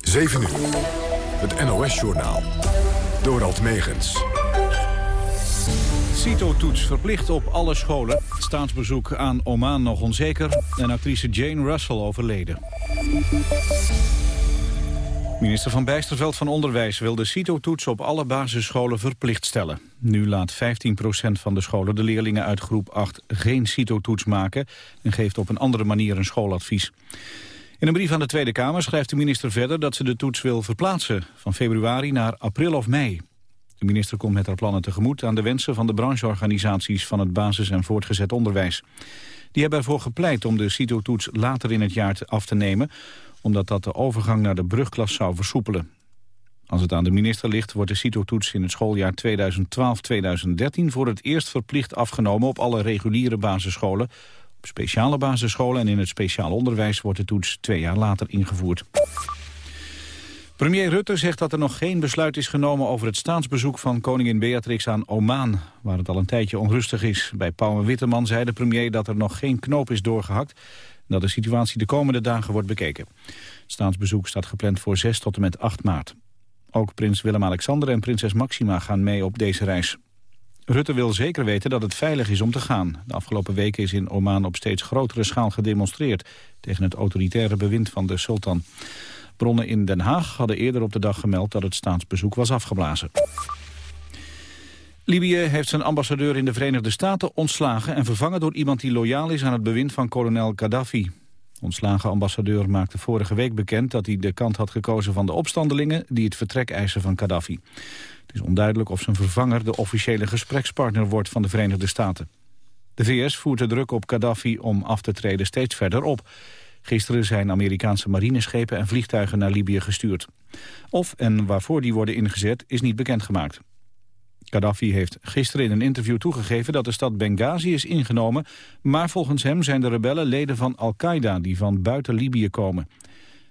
7 uur. Het NOS-journaal. Dorald Megens. CITO-toets verplicht op alle scholen. Staatsbezoek aan Oman nog onzeker. En actrice Jane Russell overleden. Minister van Bijsterveld van Onderwijs wil de CITO-toets op alle basisscholen verplicht stellen. Nu laat 15% van de scholen de leerlingen uit groep 8 geen CITO-toets maken... en geeft op een andere manier een schooladvies. In een brief aan de Tweede Kamer schrijft de minister verder dat ze de toets wil verplaatsen... van februari naar april of mei. De minister komt met haar plannen tegemoet aan de wensen van de brancheorganisaties... van het basis- en voortgezet onderwijs. Die hebben ervoor gepleit om de CITO-toets later in het jaar af te nemen omdat dat de overgang naar de brugklas zou versoepelen. Als het aan de minister ligt, wordt de CITO-toets in het schooljaar 2012-2013 voor het eerst verplicht afgenomen op alle reguliere basisscholen. Op speciale basisscholen en in het speciaal onderwijs wordt de toets twee jaar later ingevoerd. Premier Rutte zegt dat er nog geen besluit is genomen over het staatsbezoek van koningin Beatrix aan Oman, waar het al een tijdje onrustig is. Bij Pauw en Witteman zei de premier dat er nog geen knoop is doorgehakt dat de situatie de komende dagen wordt bekeken. Het staatsbezoek staat gepland voor 6 tot en met 8 maart. Ook prins Willem-Alexander en prinses Maxima gaan mee op deze reis. Rutte wil zeker weten dat het veilig is om te gaan. De afgelopen weken is in Oman op steeds grotere schaal gedemonstreerd... tegen het autoritaire bewind van de sultan. Bronnen in Den Haag hadden eerder op de dag gemeld dat het staatsbezoek was afgeblazen. Libië heeft zijn ambassadeur in de Verenigde Staten ontslagen... en vervangen door iemand die loyaal is aan het bewind van kolonel Gaddafi. Ontslagen ambassadeur maakte vorige week bekend dat hij de kant had gekozen van de opstandelingen... die het vertrek eisen van Gaddafi. Het is onduidelijk of zijn vervanger de officiële gesprekspartner wordt van de Verenigde Staten. De VS voert de druk op Gaddafi om af te treden steeds verder op. Gisteren zijn Amerikaanse marineschepen en vliegtuigen naar Libië gestuurd. Of en waarvoor die worden ingezet is niet bekendgemaakt. Gaddafi heeft gisteren in een interview toegegeven dat de stad Benghazi is ingenomen, maar volgens hem zijn de rebellen leden van Al-Qaeda die van buiten Libië komen.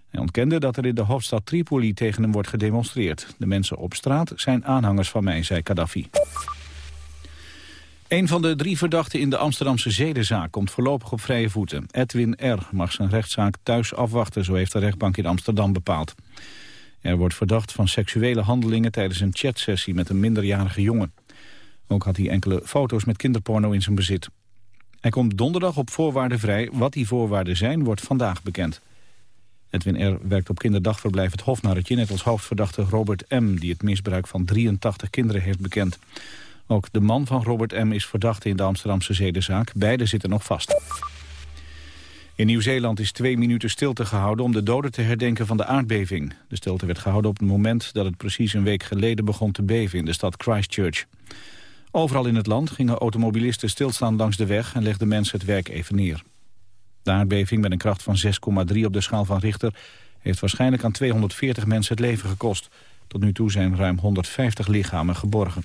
Hij ontkende dat er in de hoofdstad Tripoli tegen hem wordt gedemonstreerd. De mensen op straat zijn aanhangers van mij, zei Gaddafi. Een van de drie verdachten in de Amsterdamse zedenzaak komt voorlopig op vrije voeten. Edwin R. mag zijn rechtszaak thuis afwachten, zo heeft de rechtbank in Amsterdam bepaald. Er wordt verdacht van seksuele handelingen tijdens een chatsessie met een minderjarige jongen. Ook had hij enkele foto's met kinderporno in zijn bezit. Hij komt donderdag op voorwaarden vrij. Wat die voorwaarden zijn, wordt vandaag bekend. Edwin R. werkt op kinderdagverblijf het Hofnarretje... net als hoofdverdachte Robert M., die het misbruik van 83 kinderen heeft bekend. Ook de man van Robert M. is verdachte in de Amsterdamse zedenzaak. Beiden zitten nog vast. In Nieuw-Zeeland is twee minuten stilte gehouden om de doden te herdenken van de aardbeving. De stilte werd gehouden op het moment dat het precies een week geleden begon te beven in de stad Christchurch. Overal in het land gingen automobilisten stilstaan langs de weg en legden mensen het werk even neer. De aardbeving met een kracht van 6,3 op de schaal van Richter heeft waarschijnlijk aan 240 mensen het leven gekost. Tot nu toe zijn ruim 150 lichamen geborgen.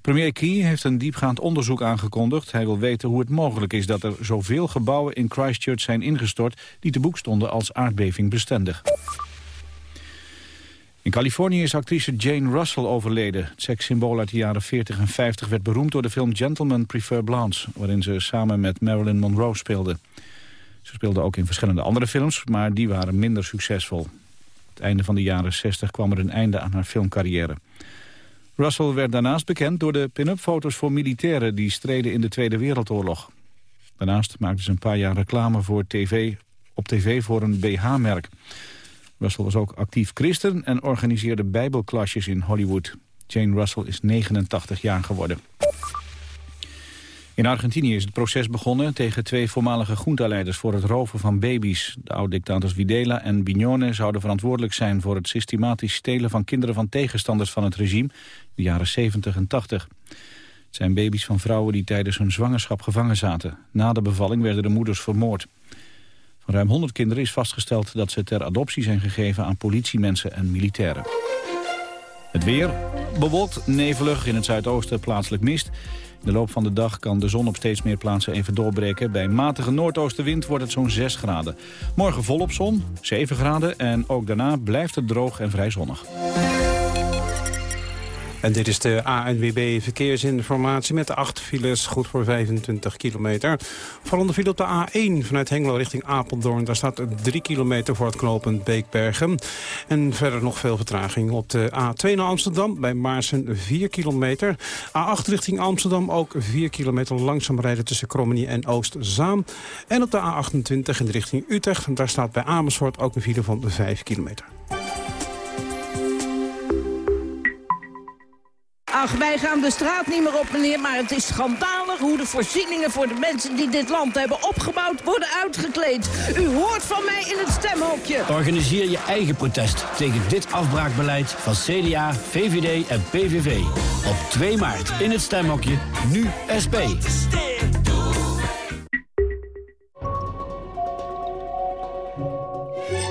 Premier Key heeft een diepgaand onderzoek aangekondigd. Hij wil weten hoe het mogelijk is dat er zoveel gebouwen in Christchurch zijn ingestort... die te boek stonden als aardbeving bestendig. In Californië is actrice Jane Russell overleden. Het sekssymbool uit de jaren 40 en 50 werd beroemd door de film Gentlemen Prefer Blondes... waarin ze samen met Marilyn Monroe speelde. Ze speelde ook in verschillende andere films, maar die waren minder succesvol. Het einde van de jaren 60 kwam er een einde aan haar filmcarrière. Russell werd daarnaast bekend door de pin-up foto's voor militairen... die streden in de Tweede Wereldoorlog. Daarnaast maakte ze een paar jaar reclame voor TV, op tv voor een BH-merk. Russell was ook actief christen en organiseerde bijbelklasjes in Hollywood. Jane Russell is 89 jaar geworden. In Argentinië is het proces begonnen tegen twee voormalige junta-leiders voor het roven van baby's. De oud-dictators Videla en Bignone zouden verantwoordelijk zijn voor het systematisch stelen van kinderen van tegenstanders van het regime in de jaren 70 en 80. Het zijn baby's van vrouwen die tijdens hun zwangerschap gevangen zaten. Na de bevalling werden de moeders vermoord. Van ruim 100 kinderen is vastgesteld dat ze ter adoptie zijn gegeven aan politiemensen en militairen. Het weer bewolkt, nevelig, in het zuidoosten plaatselijk mist. De loop van de dag kan de zon op steeds meer plaatsen even doorbreken. Bij matige noordoostenwind wordt het zo'n 6 graden. Morgen volop zon, 7 graden en ook daarna blijft het droog en vrij zonnig. En dit is de ANWB verkeersinformatie met de acht files, goed voor 25 kilometer. Vallende file op de A1 vanuit Hengelo richting Apeldoorn. Daar staat 3 kilometer voor het knooppunt Beekbergen. En verder nog veel vertraging op de A2 naar Amsterdam. Bij Maarsen 4 kilometer. A8 richting Amsterdam ook 4 kilometer langzaam rijden tussen Krommenie en Oostzaan. En op de A28 in de richting Utrecht. Daar staat bij Amersfoort ook een file van 5 kilometer. Ach, wij gaan de straat niet meer op, meneer, maar het is schandalig hoe de voorzieningen voor de mensen die dit land hebben opgebouwd worden uitgekleed. U hoort van mij in het stemhokje. Organiseer je eigen protest tegen dit afbraakbeleid van CDA, VVD en PVV. Op 2 maart in het stemhokje, nu SP.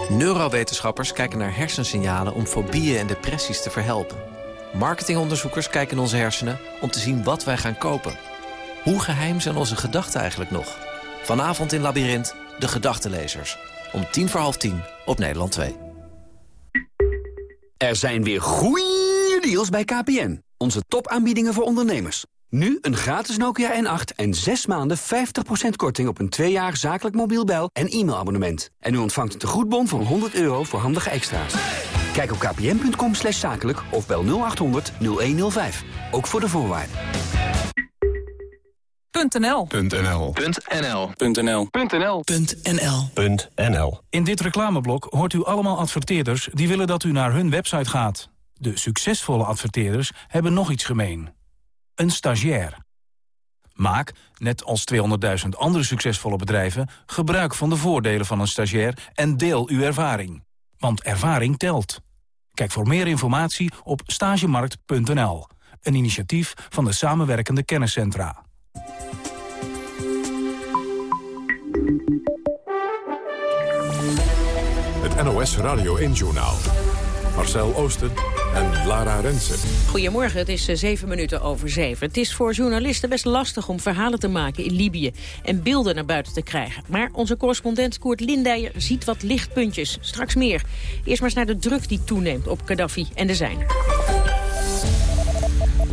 Neurowetenschappers kijken naar hersensignalen om fobieën en depressies te verhelpen. Marketingonderzoekers kijken in onze hersenen om te zien wat wij gaan kopen. Hoe geheim zijn onze gedachten eigenlijk nog? Vanavond in Labyrinth, de gedachtenlezers. Om tien voor half tien op Nederland 2. Er zijn weer goeie deals bij KPN. Onze topaanbiedingen voor ondernemers. Nu een gratis Nokia N8 en 6 maanden 50% korting op een 2 jaar zakelijk mobiel bel- en e-mailabonnement. En u ontvangt een tegoedbon van 100 euro voor handige extra's. Kijk op kpn.com slash zakelijk of bel 0800 0105. Ook voor de voorwaarden. .nl. .nl. NL. .nl. .nl. .nl. In dit reclameblok hoort u allemaal adverteerders die willen dat u naar hun website gaat. De succesvolle adverteerders hebben nog iets gemeen. Een stagiair. Maak, net als 200.000 andere succesvolle bedrijven... gebruik van de voordelen van een stagiair en deel uw ervaring. Want ervaring telt. Kijk voor meer informatie op stagemarkt.nl. Een initiatief van de samenwerkende kenniscentra. Het NOS Radio 1-journaal. Marcel Oosten en Lara Rensen. Goedemorgen, het is eh, zeven minuten over zeven. Het is voor journalisten best lastig om verhalen te maken in Libië... en beelden naar buiten te krijgen. Maar onze correspondent Koert Lindijer ziet wat lichtpuntjes. Straks meer. Eerst maar eens naar de druk die toeneemt op Gaddafi en de zijn.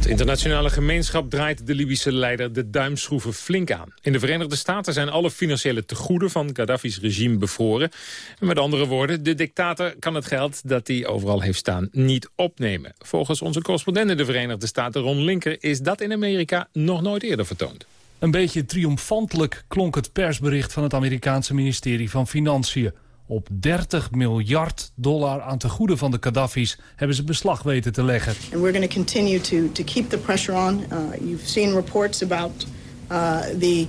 Internationale gemeenschap draait de Libische leider de duimschroeven flink aan. In de Verenigde Staten zijn alle financiële tegoeden van Gaddafi's regime bevroren. En met andere woorden, de dictator kan het geld dat hij overal heeft staan niet opnemen. Volgens onze correspondent in de Verenigde Staten, Ron Linker, is dat in Amerika nog nooit eerder vertoond. Een beetje triomfantelijk klonk het persbericht van het Amerikaanse ministerie van Financiën. Op 30 miljard dollar aan tegoeden van de Gaddafi's hebben ze beslag weten te leggen. And we're going to continue to, to keep the pressure on. Uh, you've seen reports about uh, the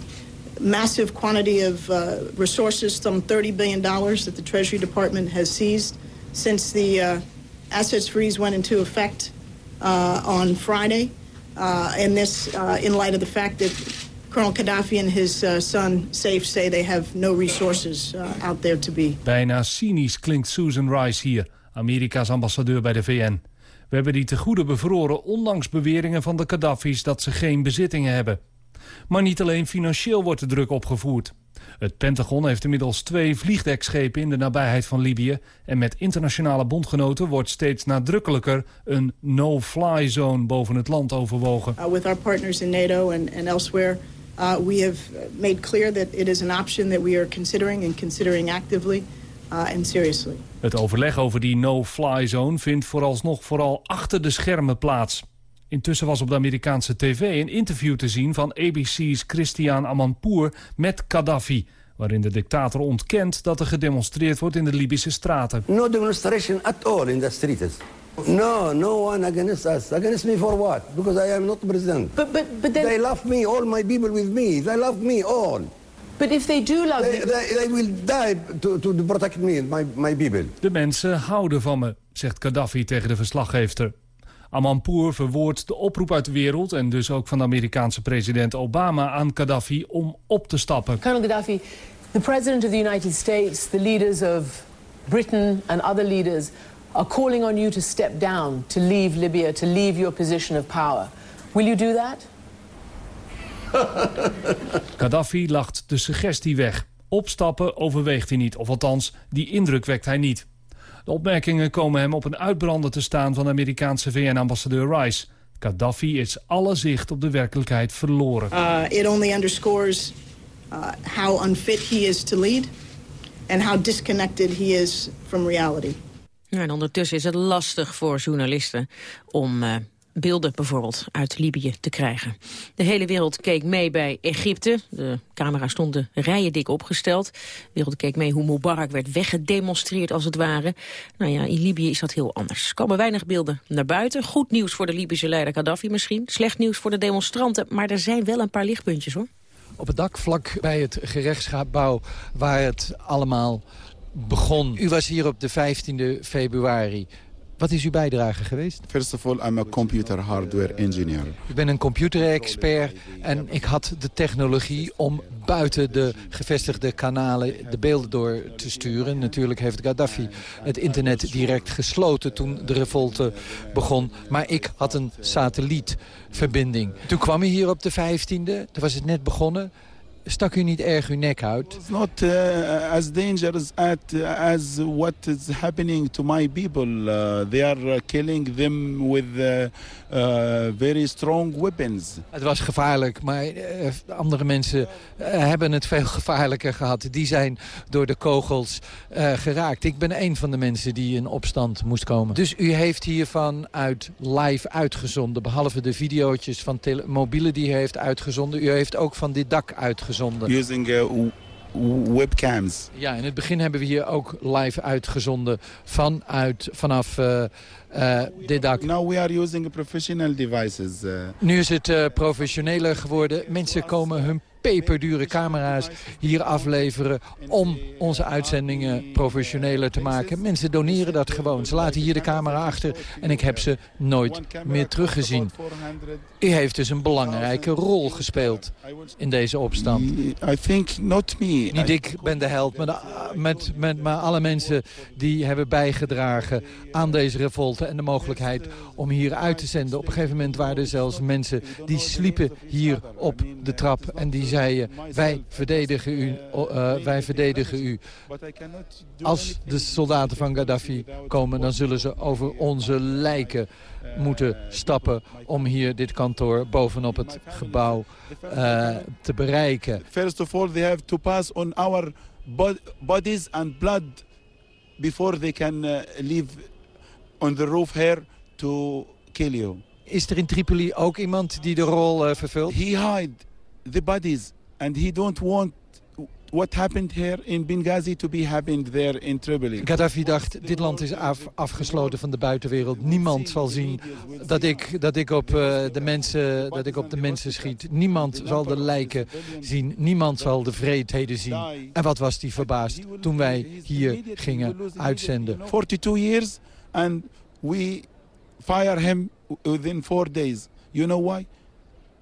massive quantity of uh, resources, some 30 billion dollars that the Treasury Department has seized since the uh, assets freeze went into effect uh, on Friday. Uh, and this in light of the fact that Colonel Gaddafi and his uh, son Saif say they have no resources uh, out there to be. Bijna cynisch klinkt Susan Rice hier, Amerika's ambassadeur bij de VN. We hebben die tegoeden bevroren ondanks beweringen van de Gaddafi's dat ze geen bezittingen hebben. Maar niet alleen financieel wordt de druk opgevoerd. Het Pentagon heeft inmiddels twee vliegdekschepen in de nabijheid van Libië... en met internationale bondgenoten wordt steeds nadrukkelijker... een no-fly zone boven het land overwogen. Uh, with our partners in NATO and, and elsewhere... Uh, we have made clear that it is an option that we are considering and considering actively uh, and seriously. Het overleg over die no-fly zone vindt vooralsnog vooral achter de schermen plaats. Intussen was op de Amerikaanse tv een interview te zien van ABC's Christian Amanpour met Gaddafi waarin de dictator ontkent dat er gedemonstreerd wordt in de Libische straten. No demonstration at all in the streets. No, no one against us. Against me for what? Because I am not president. But, but, but then... They love me, all my people with me. They love me all. But if they do love they. They, they will die to, to protect me, my, my people. De mensen houden van me, zegt Gaddafi tegen de verslaggever. Amanpour verwoordt de oproep uit de wereld... en dus ook van de Amerikaanse president Obama aan Gaddafi om op te stappen. Colonel Gaddafi, the president of the United States, the leaders of Britain and other leaders... are calling on you to step down, to leave Libya, to leave your position of power. Will you do that? Gaddafi lacht de suggestie weg. Opstappen overweegt hij niet, of althans, die indruk wekt hij niet. De opmerkingen komen hem op een uitbrander te staan van de Amerikaanse VN-ambassadeur Rice. Gaddafi is alle zicht op de werkelijkheid verloren. Uh, it only underscores uh, how unfit he is to lead and how disconnected he is from reality. En ondertussen is het lastig voor journalisten om uh, beelden bijvoorbeeld uit Libië te krijgen. De hele wereld keek mee bij Egypte. De camera stonden rijen dik opgesteld. De wereld keek mee hoe Mubarak werd weggedemonstreerd als het ware. Nou ja, in Libië is dat heel anders. Er komen weinig beelden naar buiten. Goed nieuws voor de Libische leider Gaddafi misschien. Slecht nieuws voor de demonstranten. Maar er zijn wel een paar lichtpuntjes hoor. Op het dak vlak bij het gerechtsgebouw waar het allemaal begon. U was hier op de 15e februari. Wat is uw bijdrage geweest? First of all, I'm a computer hardware engineer. Ik ben een computerexpert en ik had de technologie om buiten de gevestigde kanalen de beelden door te sturen. Natuurlijk heeft Gaddafi het internet direct gesloten toen de revolte begon. Maar ik had een satellietverbinding. Toen kwam hij hier op de 15e, toen was het net begonnen stak u niet erg uw nek uit? It's not uh, as dangerous at, uh, as what is happening to my people. Uh, they are killing them with very strong weapons. Het was gevaarlijk, maar andere mensen hebben het veel gevaarlijker gehad. Die zijn door de kogels geraakt. Ik ben een van de mensen die in opstand moest komen. Dus u heeft hiervan uit live uitgezonden, behalve de video's van mobielen die u heeft uitgezonden. U heeft ook van dit dak uitgezonden. Using uh, webcams. Ja, in het begin hebben we hier ook live uitgezonden vanuit, vanaf uh, uh, dit dak. Now we are using professional devices. Nu is het professioneler geworden. Mensen komen hun peperdure camera's hier afleveren om onze uitzendingen professioneler te maken. Mensen doneren dat gewoon. Ze laten hier de camera achter en ik heb ze nooit meer teruggezien. U heeft dus een belangrijke rol gespeeld in deze opstand. I think not me. Niet ik ben de held, maar, de, met, met, maar alle mensen die hebben bijgedragen aan deze revolte en de mogelijkheid om hier uit te zenden. Op een gegeven moment waren er zelfs mensen die sliepen hier op de trap en die wij verdedigen u, uh, wij verdedigen u. Als de soldaten van Gaddafi komen dan zullen ze over onze lijken moeten stappen om hier dit kantoor bovenop het gebouw uh, te bereiken. First of all, they have to pass on our bodies and blood before they can leave on the roof here to kill you. Is er in Tripoli ook iemand die de rol uh, vervult? He hide the bodies and he don't want what happened here in Benghazi to be happened there in Tripoli. Gaddafi dacht, dit land is af, afgesloten van de buitenwereld. Niemand zal zien dat ik, dat, ik op, uh, de mensen, dat ik op de mensen schiet. Niemand zal de lijken zien. Niemand zal de vreedheden zien. En wat was die verbaasd toen wij hier gingen uitzenden. 42 years and we fire him within four days. You know why?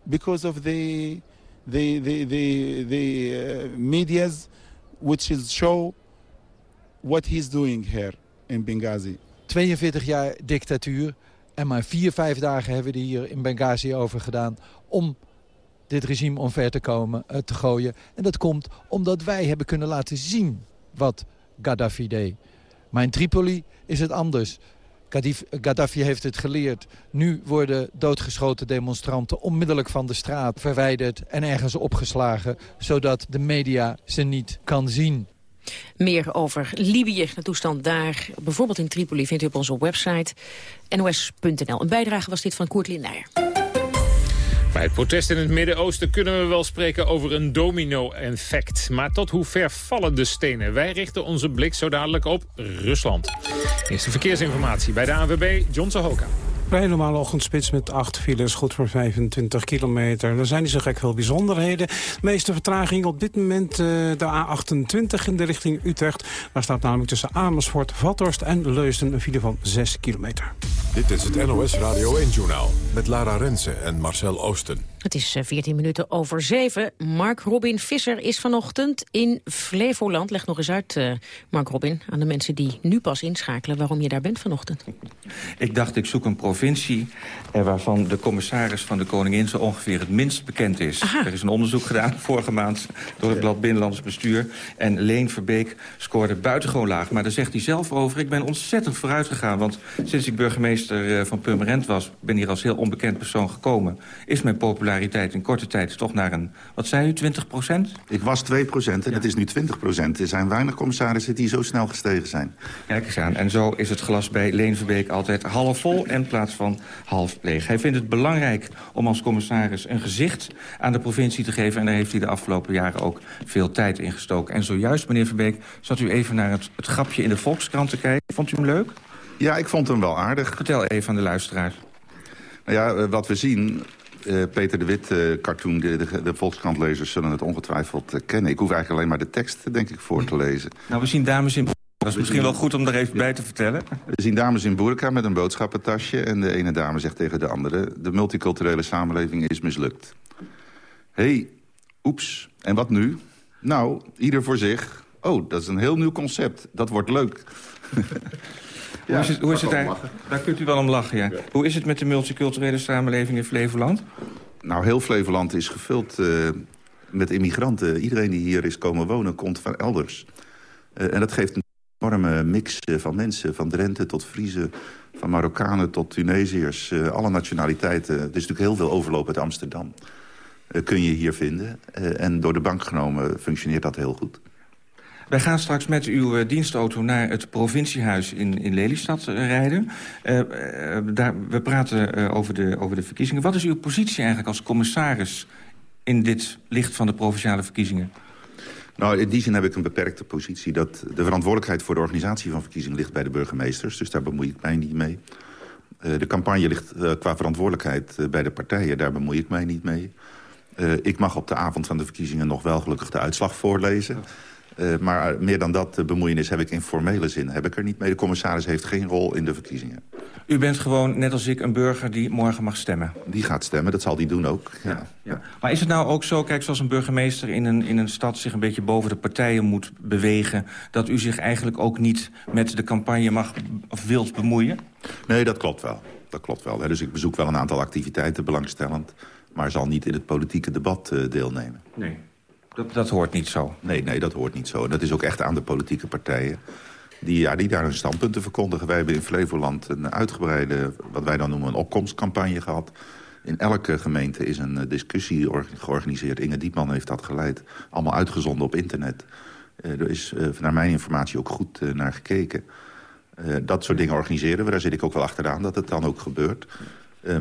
Because of the the the the, the uh, media's which is show what he's doing here in Benghazi. 42 jaar dictatuur en maar vier, vijf dagen hebben we er hier in Benghazi over gedaan om dit regime omver te komen, uh, te gooien. En dat komt omdat wij hebben kunnen laten zien wat Gaddafi deed. Maar in Tripoli is het anders. Gaddafi heeft het geleerd. Nu worden doodgeschoten demonstranten onmiddellijk van de straat verwijderd en ergens opgeslagen, zodat de media ze niet kan zien. Meer over Libië, de toestand daar, bijvoorbeeld in Tripoli, vindt u op onze website nos.nl. Een bijdrage was dit van Koert Lindeyer. Bij het protest in het Midden-Oosten kunnen we wel spreken over een domino-effect. Maar tot hoe ver vallen de stenen? Wij richten onze blik zo dadelijk op Rusland. Eerste verkeersinformatie bij de ANWB, John Sohoka. Vrij normale ochtendspits met 8 files, goed voor 25 kilometer. Er zijn niet zo gek veel bijzonderheden. De meeste vertraging op dit moment uh, de A28 in de richting Utrecht. Daar staat namelijk tussen Amersfoort, Vathorst en Leusden een file van 6 kilometer. Dit is het NOS Radio 1-journaal met Lara Rensen en Marcel Oosten. Het is 14 eh, minuten over 7. Mark Robin Visser is vanochtend in Flevoland. Leg nog eens uit, uh, Mark Robin, aan de mensen die nu pas inschakelen... waarom je daar bent vanochtend. Ik dacht, ik zoek een provincie eh, waarvan de commissaris van de Koningin... zo ongeveer het minst bekend is. Er is een onderzoek gedaan vorige maand door het blad Binnenlands Bestuur. En Leen Verbeek scoorde buitengewoon laag. Maar daar zegt hij zelf over, ik ben ontzettend vooruit gegaan. Want sinds ik burgemeester van Purmerend was... ben hier als heel onbekend persoon gekomen... is mijn populariteit populariteit in korte tijd toch naar een, wat zei u, 20 procent? Ik was 2 procent en het is nu 20 procent. Er zijn weinig commissarissen die zo snel gestegen zijn. Kijk eens aan. En zo is het glas bij Leen Verbeek altijd half vol in plaats van half leeg. Hij vindt het belangrijk om als commissaris een gezicht aan de provincie te geven. En daar heeft hij de afgelopen jaren ook veel tijd in gestoken. En zojuist, meneer Verbeek, zat u even naar het, het grapje in de Volkskrant te kijken. Vond u hem leuk? Ja, ik vond hem wel aardig. Vertel even aan de luisteraars. Nou ja, eh, wat we zien uh, Peter de Wit uh, cartoon, de, de, de Volkskrant-lezers zullen het ongetwijfeld uh, kennen. Ik hoef eigenlijk alleen maar de tekst, denk ik, voor te lezen. Nou, we zien dames in... Dat is misschien wel goed om er even bij te vertellen. We zien dames in burka met een boodschappentasje... en de ene dame zegt tegen de andere... de multiculturele samenleving is mislukt. Hé, hey, oeps, en wat nu? Nou, ieder voor zich. Oh, dat is een heel nieuw concept. Dat wordt leuk. hoe is het, hoe is het daar? Daar kunt u wel om lachen, ja. Hoe is het met de multiculturele samenleving in Flevoland? Nou, heel Flevoland is gevuld uh, met immigranten. Iedereen die hier is komen wonen, komt van elders. Uh, en dat geeft een enorme mix uh, van mensen. Van Drenthe tot Friese, van Marokkanen tot Tunesiërs. alle nationaliteiten. Er is natuurlijk heel veel overloop uit Amsterdam. kun je hier vinden. en door de bank genomen functioneert dat heel goed. Wij gaan straks met uw uh, dienstauto naar het provinciehuis in, in Lelystad uh, rijden. Uh, daar, we praten over, de, over de verkiezingen. Wat is uw positie eigenlijk als commissaris in dit licht van de provinciale verkiezingen? Nou, in die zin heb ik een beperkte positie. Dat de verantwoordelijkheid voor de organisatie van verkiezingen ligt bij de burgemeesters. Dus daar bemoei ik mij niet mee. de campagne ligt qua verantwoordelijkheid bij de partijen. Daar bemoei ik mij niet mee. ik mag op de avond van de verkiezingen nog wel gelukkig de uitslag voorlezen. Uh, maar meer dan dat bemoeienis heb ik in formele zin heb ik er niet mee. De commissaris heeft geen rol in de verkiezingen. U bent gewoon, net als ik, een burger die morgen mag stemmen? Die gaat stemmen, dat zal die doen ook. Ja. ja. Maar is het nou ook zo, kijk, zoals een burgemeester in een, in een stad... zich een beetje boven de partijen moet bewegen... dat u zich eigenlijk ook niet met de campagne mag of wilt bemoeien? Nee, dat klopt wel. Dat klopt wel. Dus ik bezoek wel een aantal activiteiten, belangstellend... maar zal niet in het politieke debat uh, deelnemen. Nee. Dat, dat hoort niet zo. Nee, nee, dat hoort niet zo. Dat is ook echt aan de politieke partijen. Die, ja, die daar hun standpunten verkondigen. Wij hebben in Flevoland een uitgebreide, wat wij dan noemen, een opkomstcampagne gehad. In elke gemeente is een eh, discussie georganiseerd. Inge Diepman heeft dat geleid. Allemaal uitgezonden op internet. Uh, er is uh, naar mijn informatie ook goed naar gekeken. dat soort dingen organiseren we. Daar zit ik ook wel achteraan dat het dan ook gebeurt.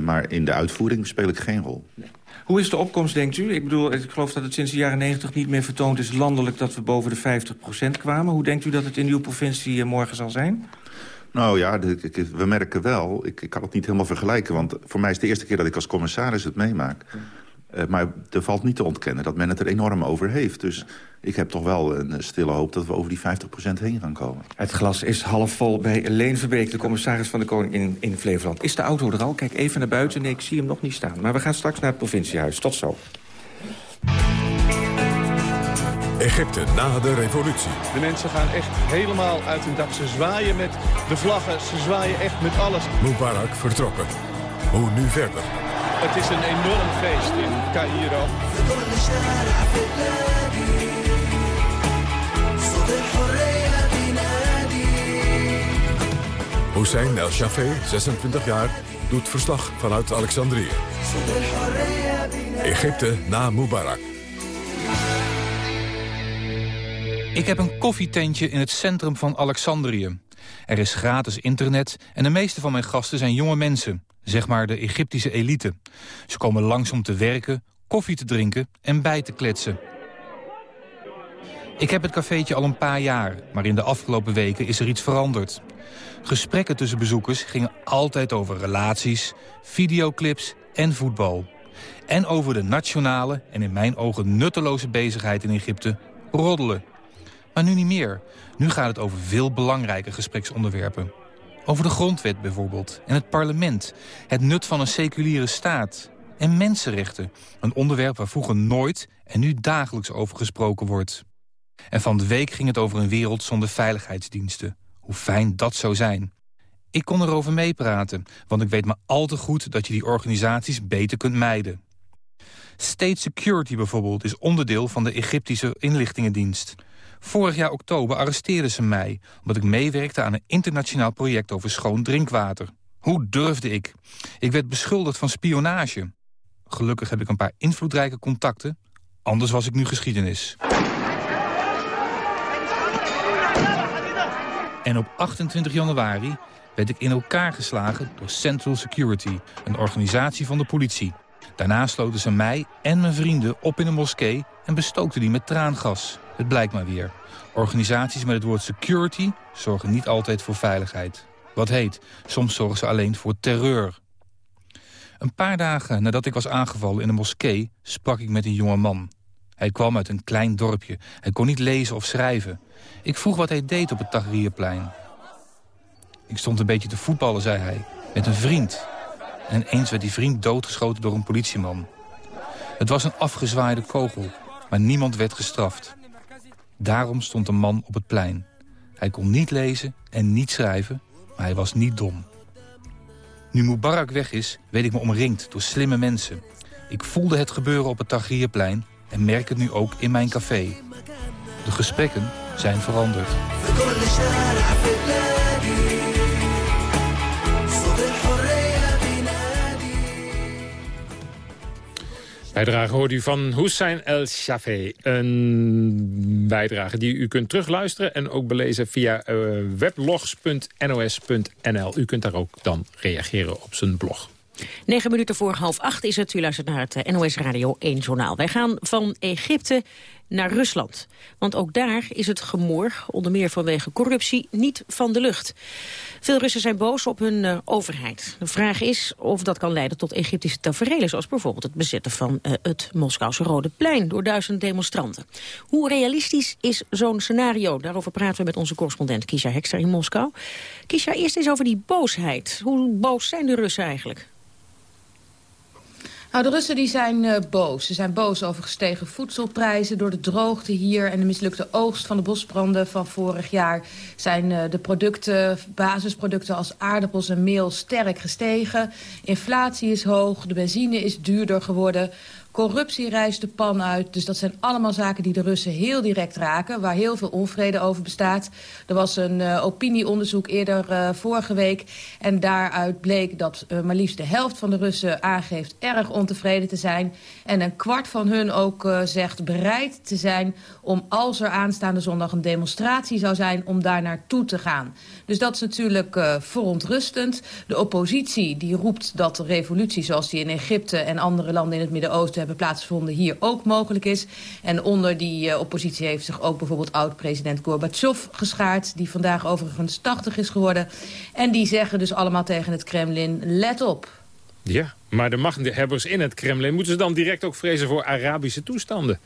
maar in de uitvoering speel ik geen rol. Nee. Hoe is de opkomst, denkt u? Ik bedoel, ik geloof dat het sinds de jaren 90 niet meer vertoond is landelijk... dat we boven de 50% kwamen. Hoe denkt u dat het in uw provincie eh, morgen zal zijn? Nou ja, we merken wel, ik, kan het niet helemaal vergelijken... want voor mij is het de eerste keer dat ik als commissaris het meemaak. Uh, maar er valt niet te ontkennen dat men het er enorm over heeft. Dus ik heb toch wel een stille hoop dat we over die 50% heen gaan komen. Het glas is half vol bij Leen Verbeek, de commissaris van de Koning in, in Flevoland. Is de auto er al? Kijk even naar buiten. Nee, ik zie hem nog niet staan. Maar we gaan straks naar het provinciehuis. Tot zo. Egypte na de revolutie. De mensen gaan echt helemaal uit hun dak. Ze zwaaien met de vlaggen, ze zwaaien echt met alles. Mubarak vertrokken. Hoe nu verder? Het is een enorm feest in Cairo. Hussein El Shafé, 26 jaar, doet verslag vanuit Alexandrië. Egypte na Mubarak. Ik heb een koffietentje in het centrum van Alexandrië. Er is gratis internet en de meeste van mijn gasten zijn jonge mensen. Zeg maar de Egyptische elite. Ze komen langs om te werken, koffie te drinken en bij te kletsen. Ik heb het cafeetje al een paar jaar, maar in de afgelopen weken is er iets veranderd. Gesprekken tussen bezoekers gingen altijd over relaties, videoclips en voetbal. En over de nationale en in mijn ogen nutteloze bezigheid in Egypte, roddelen. Maar nu niet meer. Nu gaat het over veel belangrijke gespreksonderwerpen. Over de grondwet bijvoorbeeld en het parlement. Het nut van een seculiere staat. en mensenrechten. Een onderwerp waar vroeger nooit en nu dagelijks over gesproken wordt. En van de week ging het over een wereld zonder veiligheidsdiensten. Hoe fijn dat zou zijn. Ik kon erover meepraten, want ik weet maar al te goed... dat je die organisaties beter kunt mijden. State Security bijvoorbeeld is onderdeel van de Egyptische inlichtingendienst. Vorig jaar oktober arresteerden ze mij... omdat ik meewerkte aan een internationaal project over schoon drinkwater. Hoe durfde ik? Ik werd beschuldigd van spionage. Gelukkig heb ik een paar invloedrijke contacten. Anders was ik nu geschiedenis. En op 28 januari werd ik in elkaar geslagen door Central Security, een organisatie van de politie. Daarna sloten ze mij en mijn vrienden op in een moskee en bestookten die met traangas. Het blijkt maar weer. Organisaties met het woord security zorgen niet altijd voor veiligheid. Wat heet, soms zorgen ze alleen voor terreur. Een paar dagen nadat ik was aangevallen in een moskee sprak ik met een jonge man. Hij kwam uit een klein dorpje. Hij kon niet lezen of schrijven. Ik vroeg wat hij deed op het Tahrirplein. Ik stond een beetje te voetballen, zei hij, met een vriend. En ineens werd die vriend doodgeschoten door een politieman. Het was een afgezwaaide kogel, maar niemand werd gestraft. Daarom stond een man op het plein. Hij kon niet lezen en niet schrijven, maar hij was niet dom. Nu Mubarak weg is, weet ik me omringd door slimme mensen. Ik voelde het gebeuren op het Tahrirplein en merk het nu ook in mijn café. De gesprekken zijn veranderd. Bijdrage hoort u van Hussein El Shafé. Een bijdrage die u kunt terugluisteren en ook belezen via uh, weblogs.nos.nl. U kunt daar ook dan reageren op zijn blog. Negen minuten voor half acht is het. U luistert naar het eh, NOS Radio 1 Journaal. Wij gaan van Egypte naar Rusland. Want ook daar is het gemor, onder meer vanwege corruptie, niet van de lucht. Veel Russen zijn boos op hun uh, overheid. De vraag is of dat kan leiden tot Egyptische tafereelen... zoals bijvoorbeeld het bezetten van uh, het Moskouse Rode Plein... door duizenden demonstranten. Hoe realistisch is zo'n scenario? Daarover praten we met onze correspondent Kisha Hekster in Moskou. Kisha, eerst eens over die boosheid. Hoe boos zijn de Russen eigenlijk? Nou, de Russen die zijn uh, boos. Ze zijn boos over gestegen voedselprijzen. Door de droogte hier en de mislukte oogst van de bosbranden van vorig jaar... zijn uh, de producten, basisproducten als aardappels en meel sterk gestegen. Inflatie is hoog, de benzine is duurder geworden... Corruptie rijst de pan uit. Dus dat zijn allemaal zaken die de Russen heel direct raken. Waar heel veel onvrede over bestaat. Er was een uh, opinieonderzoek eerder uh, vorige week. En daaruit bleek dat uh, maar liefst de helft van de Russen aangeeft erg ontevreden te zijn. En een kwart van hun ook zegt bereid te zijn om als er aanstaande zondag een demonstratie zou zijn om daar naartoe te gaan. Dus dat is natuurlijk uh, verontrustend. De oppositie die roept dat de revolutie zoals die in Egypte en andere landen in het Midden-Oosten hebben plaatsgevonden hier ook mogelijk is. En onder die uh, oppositie heeft zich ook bijvoorbeeld oud-president Gorbachev geschaard, die vandaag overigens 80 is geworden. En die zeggen dus allemaal tegen het Kremlin, let op. Ja, maar de machthebbers in het Kremlin... moeten ze dan direct ook vrezen voor Arabische toestanden?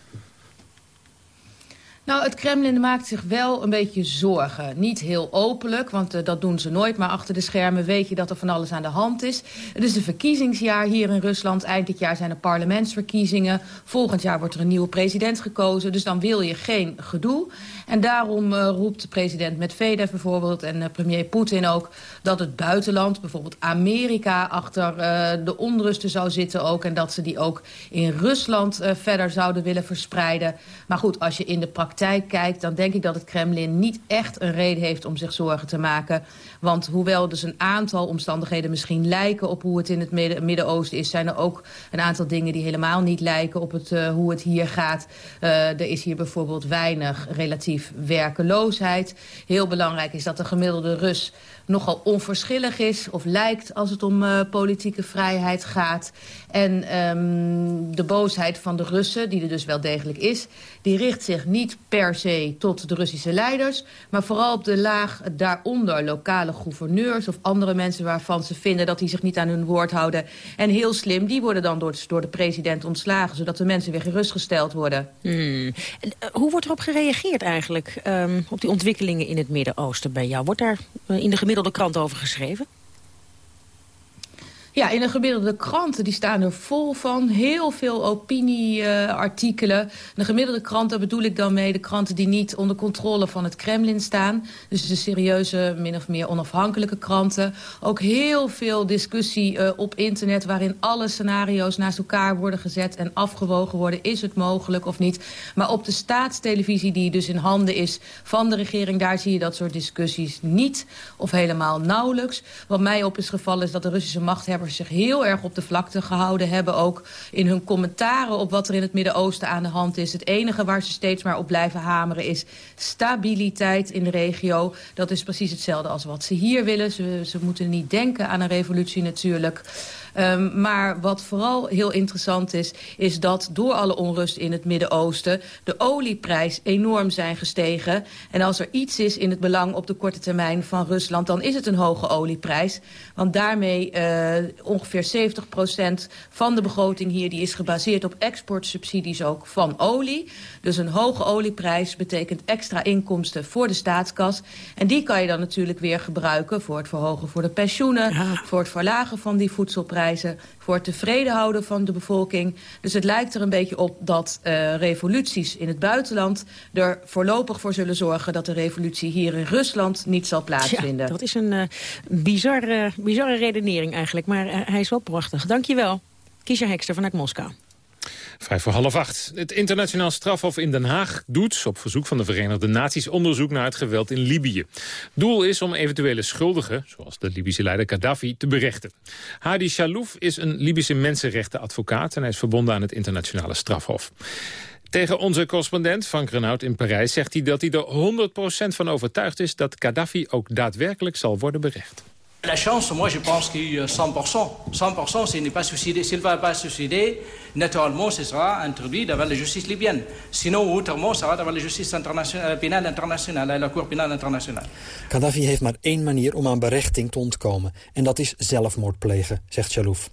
Nou, het Kremlin maakt zich wel een beetje zorgen. Niet heel openlijk, want uh, dat doen ze nooit. Maar achter de schermen weet je dat er van alles aan de hand is. Het is een verkiezingsjaar hier in Rusland. Eind dit jaar zijn er parlementsverkiezingen. Volgend jaar wordt er een nieuwe president gekozen. Dus dan wil je geen gedoe. En daarom uh, roept president Medvedev bijvoorbeeld en uh, premier Poetin ook... dat het buitenland, bijvoorbeeld Amerika, achter de onrusten zou zitten ook... en dat ze die ook in Rusland verder zouden willen verspreiden. Maar goed, als je in de praktijk kijkt... dan denk ik dat het Kremlin niet echt een reden heeft om zich zorgen te maken. Want hoewel dus een aantal omstandigheden misschien lijken... op hoe het in het Midden-Oosten is... zijn er ook een aantal dingen die helemaal niet lijken op het, hoe het hier gaat. er is hier bijvoorbeeld weinig relatief werkeloosheid. Heel belangrijk is dat de gemiddelde Rus nogal onverschillig is of lijkt als het om uh, politieke vrijheid gaat. En um, de boosheid van de Russen, die er dus wel degelijk is... die richt zich niet per se tot de Russische leiders... maar vooral op de laag daaronder, lokale gouverneurs... of andere mensen waarvan ze vinden dat die zich niet aan hun woord houden. En heel slim, die worden dan door, door de president ontslagen... zodat de mensen weer gerustgesteld worden. Hmm. Hoe wordt erop gereageerd eigenlijk, um, op die ontwikkelingen in het Midden-Oosten bij jou? Wordt daar uh, in de gemiddelde krant over geschreven? Ja, in de gemiddelde kranten, die staan er vol van. Heel veel opinieartikelen. Uh, de gemiddelde kranten bedoel ik dan mee de kranten die niet onder controle van het Kremlin staan. Dus de serieuze, min of meer onafhankelijke kranten. Ook heel veel discussie uh, op internet waarin alle scenario's naast elkaar worden gezet en afgewogen worden. Is het mogelijk of niet? Maar op de staatstelevisie die dus in handen is van de regering, daar zie je dat soort discussies niet of helemaal nauwelijks. Wat mij op is gevallen is dat de Russische machthebbers zich heel erg op de vlakte gehouden hebben. Ook in hun commentaren op wat er in het Midden-Oosten aan de hand is. Het enige waar ze steeds maar op blijven hameren is stabiliteit in de regio. Dat is precies hetzelfde als wat ze hier willen. Ze, ze moeten niet denken aan een revolutie natuurlijk. Um, maar wat vooral heel interessant is, is dat door alle onrust in het Midden-Oosten de olieprijs enorm zijn gestegen. En als er iets is in het belang op de korte termijn van Rusland, dan is het een hoge olieprijs. Want daarmee uh, ongeveer 70% van de begroting hier die is gebaseerd op exportsubsidies ook van olie. Dus een hoge olieprijs betekent extra inkomsten voor de staatskas. En die kan je dan natuurlijk weer gebruiken voor het verhogen voor de pensioenen, ja. voor het verlagen van die voor het tevreden houden van de bevolking. Dus het lijkt er een beetje op dat uh, revoluties in het buitenland... er voorlopig voor zullen zorgen dat de revolutie hier in Rusland niet zal plaatsvinden. Ja, dat is een uh, bizarre, bizarre redenering eigenlijk, maar uh, hij is wel prachtig. Dank je wel. Kiesja Hekster vanuit Moskou. Vijf voor half acht. Het internationaal strafhof in Den Haag doet, op verzoek van de Verenigde Naties, onderzoek naar het geweld in Libië. Doel is om eventuele schuldigen, zoals de Libische leider Gaddafi, te berechten. Hadi Chalouf is een Libische mensenrechtenadvocaat en hij is verbonden aan het internationale strafhof. Tegen onze correspondent Frank Renaud in Parijs zegt hij dat hij er 100% van overtuigd is dat Gaddafi ook daadwerkelijk zal worden berecht. La chance, moi je pense qu'il y a 100%. 100% s'il n'est pas suicidé. S'il ne va pas suicider, naturellement, ce sera introduit devant la justice libyenne. Sinon, autrement, ça sera devant la justice internationale, pénale internationale, la Cour pénale internationale. Gaddafi heeft maar één manier om aan berechting te ontkomen. En dat is zelfmoord plegen, zegt Chalouf.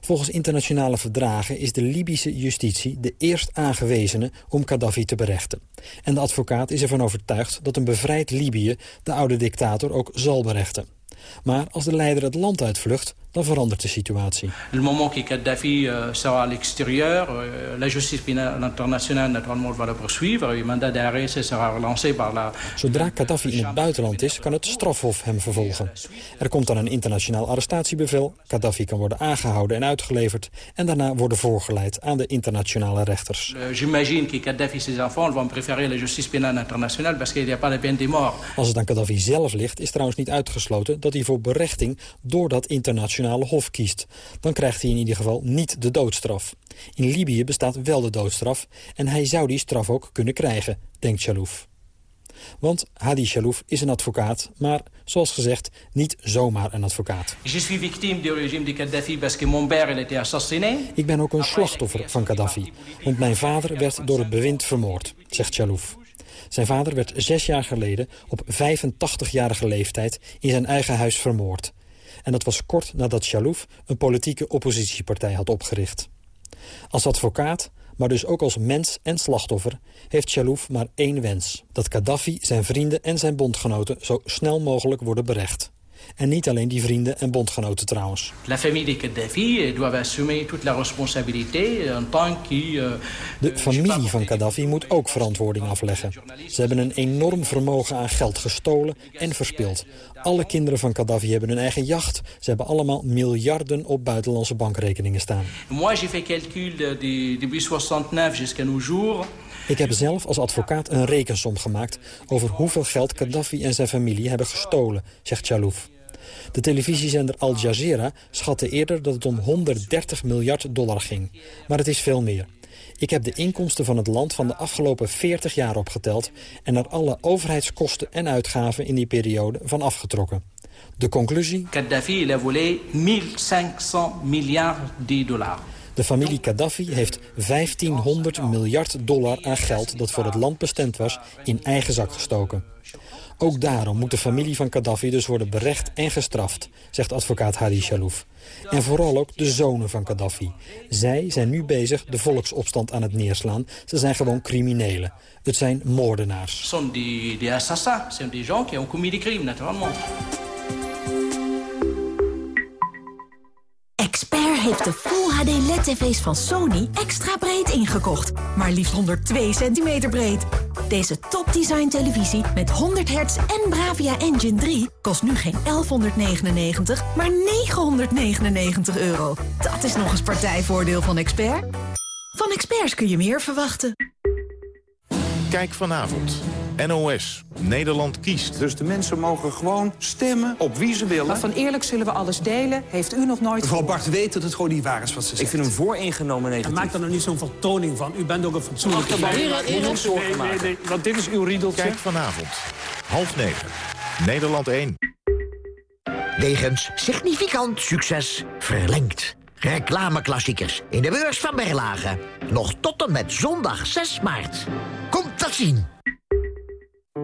Volgens internationale verdragen is de Libische justitie de eerst aangewezene om Gaddafi te berechten. En de advocaat is ervan overtuigd dat een bevrijd Libië de oude dictator ook zal berechten. Maar als de leider het land uitvlucht, dan verandert de situatie. Le moment que Kadhafi uh, sera à l'extérieur, uh, la justice pénale internationale naturellement va le poursuivre. Le mandat d'arrêt sera relancé par la... Zodra Gaddafi in het buitenland is, kan het strafhof hem vervolgen. Er komt dan een internationaal arrestatiebevel. Gaddafi kan worden aangehouden en uitgeleverd. En daarna worden voorgeleid aan de internationale rechters. Uh, J'imagine que Kadhafi ses enfants vont préférer la justice pénale internationale parce qu'il n'y a pas de peine de mort. Als het aan Gaddafi zelf ligt, is trouwens niet uitgesloten dat hij voor berechting door dat internationale hof kiest. Dan krijgt hij in ieder geval niet de doodstraf. In Libië bestaat wel de doodstraf en hij zou die straf ook kunnen krijgen, denkt Chalouf. Want Hadi Chalouf is een advocaat, maar zoals gezegd niet zomaar een advocaat. Ik ben ook een slachtoffer van Gaddafi, want mijn vader werd door het bewind vermoord, zegt Chalouf. Zijn vader werd zes jaar geleden op 85-jarige leeftijd in zijn eigen huis vermoord. En dat was kort nadat Chalouf een politieke oppositiepartij had opgericht. Als advocaat, maar dus ook als mens en slachtoffer... heeft Chalouf maar één wens. Dat Gaddafi, zijn vrienden en zijn bondgenoten zo snel mogelijk worden berecht. En niet alleen die vrienden en bondgenoten trouwens. La famille de Gaddafi doit assumer toute la responsabilité en tant que... Euh, de familie van Gaddafi moet ook verantwoording afleggen. Ze hebben een enorm vermogen aan geld gestolen en verspild. Alle kinderen van Gaddafi hebben hun eigen jacht. Ze hebben allemaal miljarden op buitenlandse bankrekeningen staan. Moi, j'ai fait calcul depuis 69 jusqu'à nos jours. Ik heb zelf als advocaat een rekensom gemaakt... over hoeveel geld Gaddafi en zijn familie hebben gestolen, zegt Chalouf. De televisiezender Al Jazeera schatte eerder dat het om 130 miljard dollar ging. Maar het is veel meer. Ik heb de inkomsten van het land van de afgelopen 40 jaar opgeteld... en er alle overheidskosten en uitgaven in die periode van afgetrokken. De conclusie? Gaddafi il a volé 1500 miljard dollars. De familie Gaddafi heeft 1500 miljard dollar aan geld... dat voor het land bestemd was, in eigen zak gestoken. Ook daarom moet de familie van Gaddafi dus worden berecht en gestraft, zegt advocaat Hadi Chalouf. En vooral ook de zonen van Gaddafi. Zij zijn nu bezig de volksopstand aan het neerslaan. Ze zijn gewoon criminelen. Het zijn moordenaars. Het des assassins, het des gens qui ont commis des crimes, naturellement. Heeft de Full HD LED-tv's van Sony extra breed ingekocht. Maar liefst 102 centimeter breed. Deze topdesign televisie met 100 hertz en Bravia Engine 3 kost nu geen 1199, maar 999 euro. Dat is nog eens partijvoordeel van expert. Van experts kun je meer verwachten. Kijk vanavond. NOS. Nederland kiest. Dus de mensen mogen gewoon stemmen op wie ze willen. Maar van eerlijk zullen we alles delen. Heeft u nog nooit... Mevrouw Bart weet dat het gewoon niet waar is wat ze zegt. Ik vind hem vooringenomen negatief. maak er nou niet zo'n vertoning van. U bent ook een fatsoenlijke man. Nee, nee, nee, nee, want dit is uw riedeltje. Kijk vanavond. Half negen. Nederland 1. Wegens significant succes verlengd. Reclameklassiekers in de beurs van Berlage. Nog tot en met zondag 6 maart. Zien.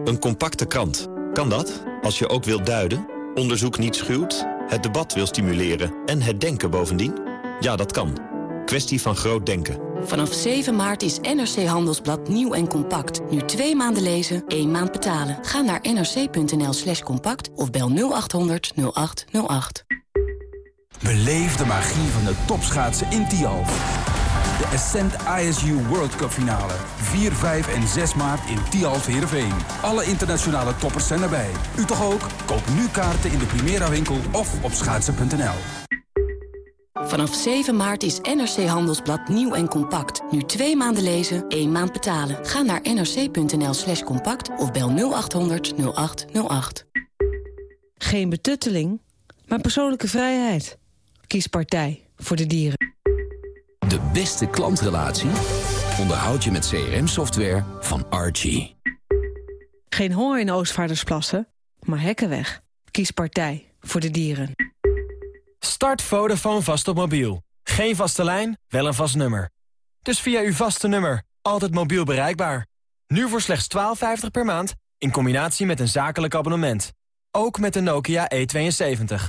Een compacte krant. Kan dat? Als je ook wilt duiden, onderzoek niet schuwt, het debat wil stimuleren en het denken bovendien? Ja, dat kan. Kwestie van groot denken. Vanaf 7 maart is NRC Handelsblad nieuw en compact. Nu twee maanden lezen, één maand betalen. Ga naar nrc.nl slash compact of bel 0800 0808. Beleef de magie van de topschaatsen in Tialf. De Ascent ISU World Cup finale. 4, 5 en 6 maart in Tialf Heerenveen. Alle internationale toppers zijn erbij. U toch ook? Koop nu kaarten in de Primera winkel of op schaatsen.nl. Vanaf 7 maart is NRC Handelsblad nieuw en compact. Nu twee maanden lezen, één maand betalen. Ga naar nrc.nl slash compact of bel 0800 0808. Geen betutteling, maar persoonlijke vrijheid. Kies partij voor de dieren. De beste klantrelatie onderhoud je met CRM-software van Archie. Geen honger in Oostvaardersplassen, maar hekken weg. Kies partij voor de dieren. Start Vodafone vast op mobiel. Geen vaste lijn, wel een vast nummer. Dus via uw vaste nummer, altijd mobiel bereikbaar. Nu voor slechts 12,50 per maand, in combinatie met een zakelijk abonnement. Ook met de Nokia E72.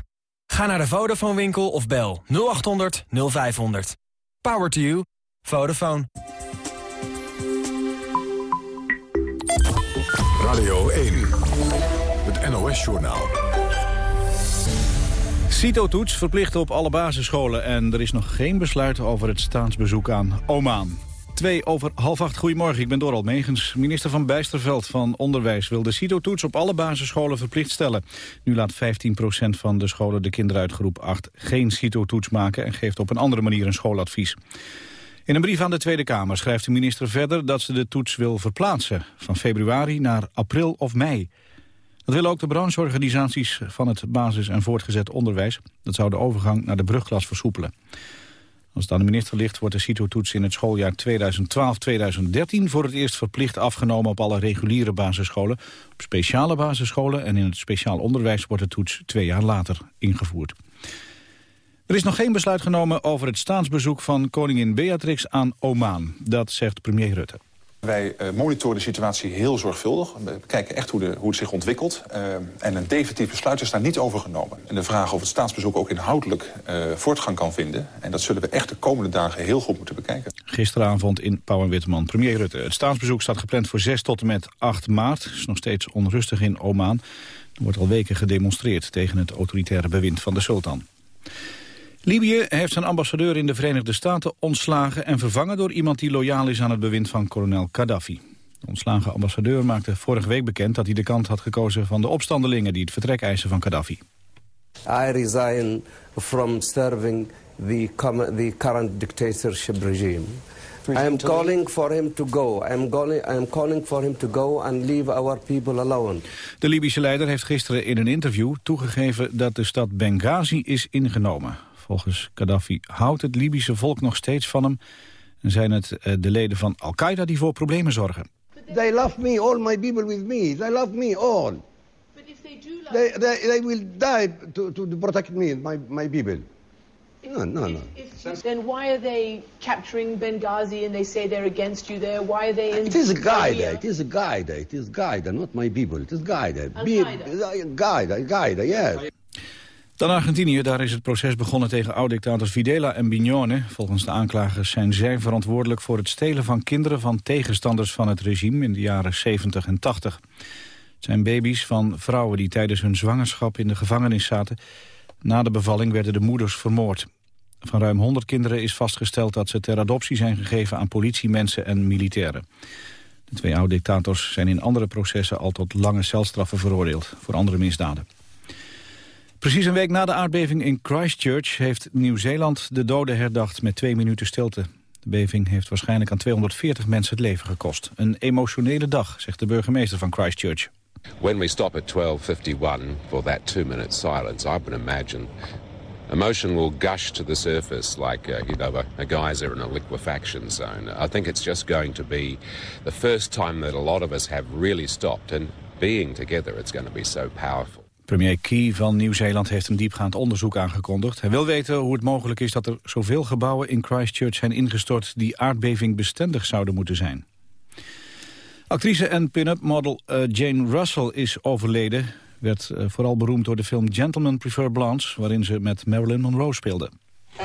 Ga naar de Vodafone winkel of bel 0800 0500. Power to you. Vodafone. Radio 1. Het NOS-journaal. CITO-toets verplicht op alle basisscholen en er is nog geen besluit over het staatsbezoek aan Oman. Twee over half acht. Goedemorgen, ik ben Doral Megens. Minister van Bijsterveld van Onderwijs wil de CITO-toets op alle basisscholen verplicht stellen. Nu laat 15% van de scholen de kinderen uit groep 8 geen CITO-toets maken... en geeft op een andere manier een schooladvies. In een brief aan de Tweede Kamer schrijft de minister verder dat ze de toets wil verplaatsen. Van februari naar april of mei. Dat willen ook de brancheorganisaties van het basis- en voortgezet onderwijs. Dat zou de overgang naar de brugklas versoepelen. Als het aan de minister ligt, wordt de CITO-toets in het schooljaar 2012-2013 voor het eerst verplicht afgenomen op alle reguliere basisscholen. Op speciale basisscholen en in het speciaal onderwijs wordt de toets twee jaar later ingevoerd. Er is nog geen besluit genomen over het staatsbezoek van koningin Beatrix aan Oman. Dat zegt premier Rutte. Wij uh, monitoren de situatie heel zorgvuldig. We kijken echt hoe, de, hoe het zich ontwikkelt. Uh, en een definitief besluit is daar niet over genomen. En de vraag of het staatsbezoek ook inhoudelijk uh, voortgang kan vinden... en dat zullen we echt de komende dagen heel goed moeten bekijken. Gisteravond in Pauw Witteman. Premier Rutte. Het staatsbezoek staat gepland voor 6 tot en met 8 maart. Het is nog steeds onrustig in Oman. Er wordt al weken gedemonstreerd tegen het autoritaire bewind van de sultan. Libië heeft zijn ambassadeur in de Verenigde Staten ontslagen en vervangen door iemand die loyaal is aan het bewind van kolonel Gaddafi. De ontslagen ambassadeur maakte vorige week bekend dat hij de kant had gekozen van de opstandelingen die het vertrek eisen van Gaddafi. I resign from serving the, the current dictatorship regime. I am calling for him to go. I am, calling, I am calling for him to go and leave our people alone. De Libische leider heeft gisteren in een interview toegegeven dat de stad Benghazi is ingenomen. Volgens Gaddafi houdt het Libische volk nog steeds van hem... en zijn het uh, de leden van Al-Qaeda die voor problemen zorgen. They love me, all my people with me. They love me all. But if they do love they, they, they will die to, to protect me, my, my people. No, no, no. If, if, then why are they capturing Benghazi and they say they're against you there? Why are they in It is a guide, it is a guide, it is guide, not my people. It is guide. Guide, guide, yes. Dan Argentinië, daar is het proces begonnen tegen oud-dictators Videla en Bignone. Volgens de aanklagers zijn zij verantwoordelijk voor het stelen van kinderen van tegenstanders van het regime in de jaren 70 en 80. Het zijn baby's van vrouwen die tijdens hun zwangerschap in de gevangenis zaten. Na de bevalling werden de moeders vermoord. Van ruim 100 kinderen is vastgesteld dat ze ter adoptie zijn gegeven aan politiemensen en militairen. De twee oude dictators zijn in andere processen al tot lange celstraffen veroordeeld voor andere misdaden. Precies een week na de aardbeving in Christchurch heeft Nieuw-Zeeland de doden herdacht met twee minuten stilte. De beving heeft waarschijnlijk aan 240 mensen het leven gekost. Een emotionele dag, zegt de burgemeester van Christchurch. When we stop at 12:51 for that two-minute silence, I can imagine emotion will gush to the surface like uh, you know a, a geyser in a liquefaction zone. I think it's just going to be the first time that a lot of us have really stopped, and being together, it's going to be so powerful. Premier Key van Nieuw-Zeeland heeft een diepgaand onderzoek aangekondigd. Hij wil weten hoe het mogelijk is dat er zoveel gebouwen in Christchurch zijn ingestort die aardbeving bestendig zouden moeten zijn. Actrice en pin-up model uh, Jane Russell is overleden. Werd uh, vooral beroemd door de film Gentlemen Prefer Blondes... waarin ze met Marilyn Monroe speelde.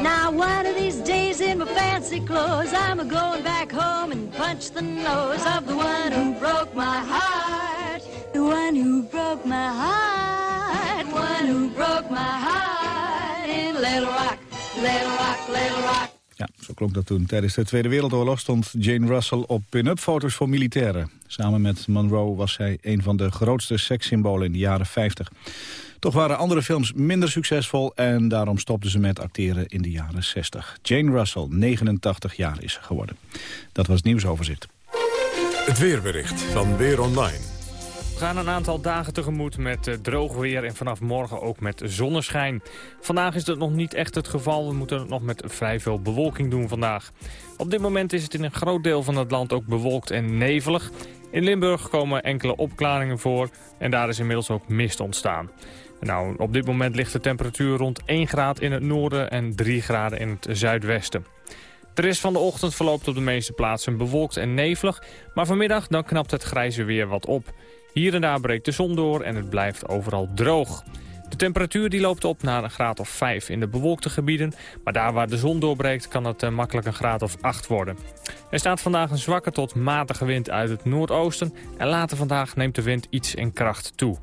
Now one of these days in my fancy clothes I'm going back home and punch the nose of the one who broke my heart The one who broke my heart Who broke my heart in Little Rock, Little Rock, Little Rock ja, zo klonk dat toen. Tijdens de Tweede Wereldoorlog stond Jane Russell op pin-up foto's voor militairen. Samen met Monroe was zij een van de grootste sekssymbolen in de jaren 50. Toch waren andere films minder succesvol en daarom stopte ze met acteren in de jaren 60. Jane Russell, 89 jaar is geworden. Dat was het nieuwsoverzicht. Het weerbericht van Weer Online. We gaan een aantal dagen tegemoet met uh, droog weer en vanaf morgen ook met zonneschijn. Vandaag is dat nog niet echt het geval. We moeten het nog met vrij veel bewolking doen vandaag. Op dit moment is het in een groot deel van het land ook bewolkt en nevelig. In Limburg komen enkele opklaringen voor en daar is inmiddels ook mist ontstaan. Nou, op dit moment ligt de temperatuur rond 1 graad in het noorden en 3 graden in het zuidwesten. De rest van de ochtend verloopt op de meeste plaatsen bewolkt en nevelig, maar vanmiddag dan knapt het grijze weer wat op. Hier en daar breekt de zon door en het blijft overal droog. De temperatuur die loopt op naar een graad of 5 in de bewolkte gebieden. Maar daar waar de zon doorbreekt kan het uh, makkelijk een graad of 8 worden. Er staat vandaag een zwakke tot matige wind uit het noordoosten. En later vandaag neemt de wind iets in kracht toe.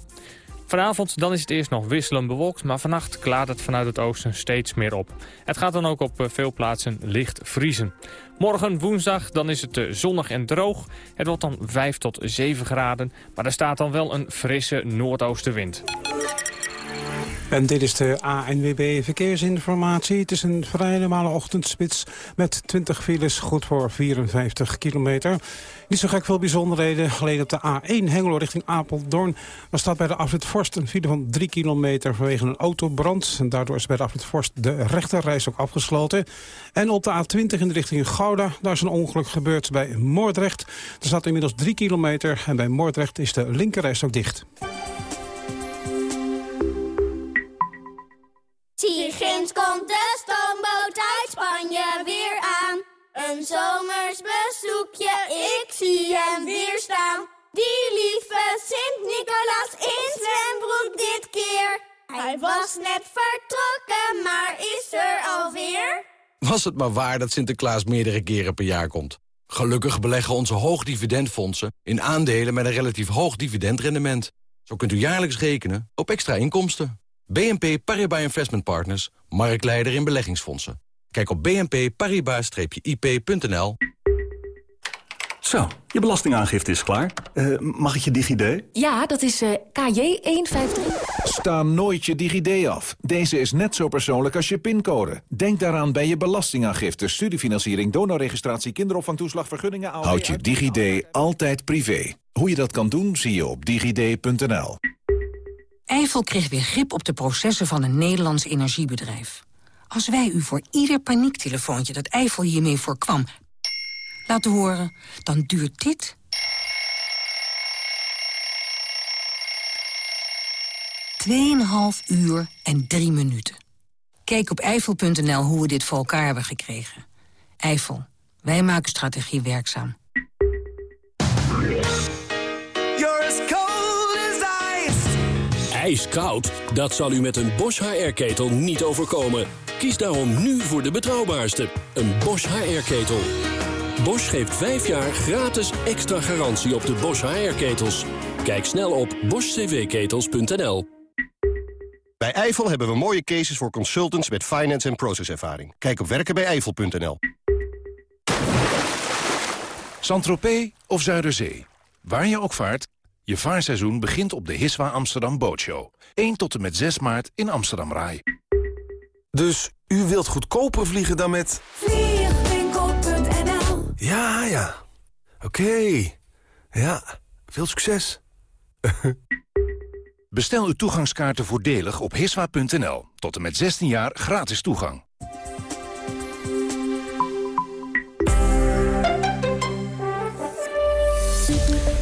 Vanavond dan is het eerst nog wisselend bewolkt, maar vannacht klaart het vanuit het oosten steeds meer op. Het gaat dan ook op eh, veel plaatsen licht vriezen. Morgen woensdag dan is het eh, zonnig en droog. Het wordt dan 5 tot 7 graden, maar er staat dan wel een frisse noordoostenwind. En dit is de ANWB Verkeersinformatie. Het is een vrij normale ochtendspits met 20 files, goed voor 54 kilometer. Niet zo gek veel bijzonderheden. Alleen op de A1 Hengelo richting Apeldoorn. Daar staat bij de afrit Forst een file van 3 kilometer vanwege een autobrand. En daardoor is bij de afrit Forst de rechterreis ook afgesloten. En op de A20 in de richting Gouda, daar is een ongeluk gebeurd bij Moordrecht. Er staat inmiddels 3 kilometer en bij Moordrecht is de linkerreis ook dicht. Ginds komt de stoomboot uit Spanje weer aan. Een zomers bezoekje, ik zie hem weer staan. Die lieve Sint-Nicolaas in zwembroek dit keer. Hij was net vertrokken, maar is er alweer. Was het maar waar dat Sinterklaas meerdere keren per jaar komt. Gelukkig beleggen onze hoogdividendfondsen in aandelen met een relatief hoog dividendrendement. Zo kunt u jaarlijks rekenen op extra inkomsten. BNP Paribas Investment Partners, marktleider in beleggingsfondsen. Kijk op bnp-paribas-ip.nl. Zo, je belastingaangifte is klaar. Uh, mag ik je DigiD? Ja, dat is uh, KJ153. Sta nooit je DigiD af. Deze is net zo persoonlijk als je pincode. Denk daaraan bij je belastingaangifte, studiefinanciering, donorregistratie, kinderopvangtoeslag, vergunningen... Houd je DigiD altijd privé. Hoe je dat kan doen, zie je op digid.nl. Eiffel kreeg weer grip op de processen van een Nederlands energiebedrijf. Als wij u voor ieder paniektelefoontje dat Eiffel hiermee voorkwam... laten horen, dan duurt dit... Tweeënhalf uur en drie minuten. Kijk op eiffel.nl hoe we dit voor elkaar hebben gekregen. Eiffel, wij maken strategie werkzaam. IJskoud? Dat zal u met een Bosch HR-ketel niet overkomen. Kies daarom nu voor de betrouwbaarste, een Bosch HR-ketel. Bosch geeft 5 jaar gratis extra garantie op de Bosch HR-ketels. Kijk snel op boschcvketels.nl. Bij Eifel hebben we mooie cases voor consultants met finance en processervaring. Kijk op werkenbijeifel.nl. Saint-Tropez of Zuiderzee. Waar je ook vaart, je vaarseizoen begint op de Hiswa Amsterdam Bootshow. 1 tot en met 6 maart in Amsterdam Rai. Dus u wilt goedkoper vliegen dan met... Vliegwinkel.nl Ja, ja. Oké. Ja, veel succes. Bestel uw toegangskaarten voordelig op hiswa.nl. Tot en met 16 jaar gratis toegang.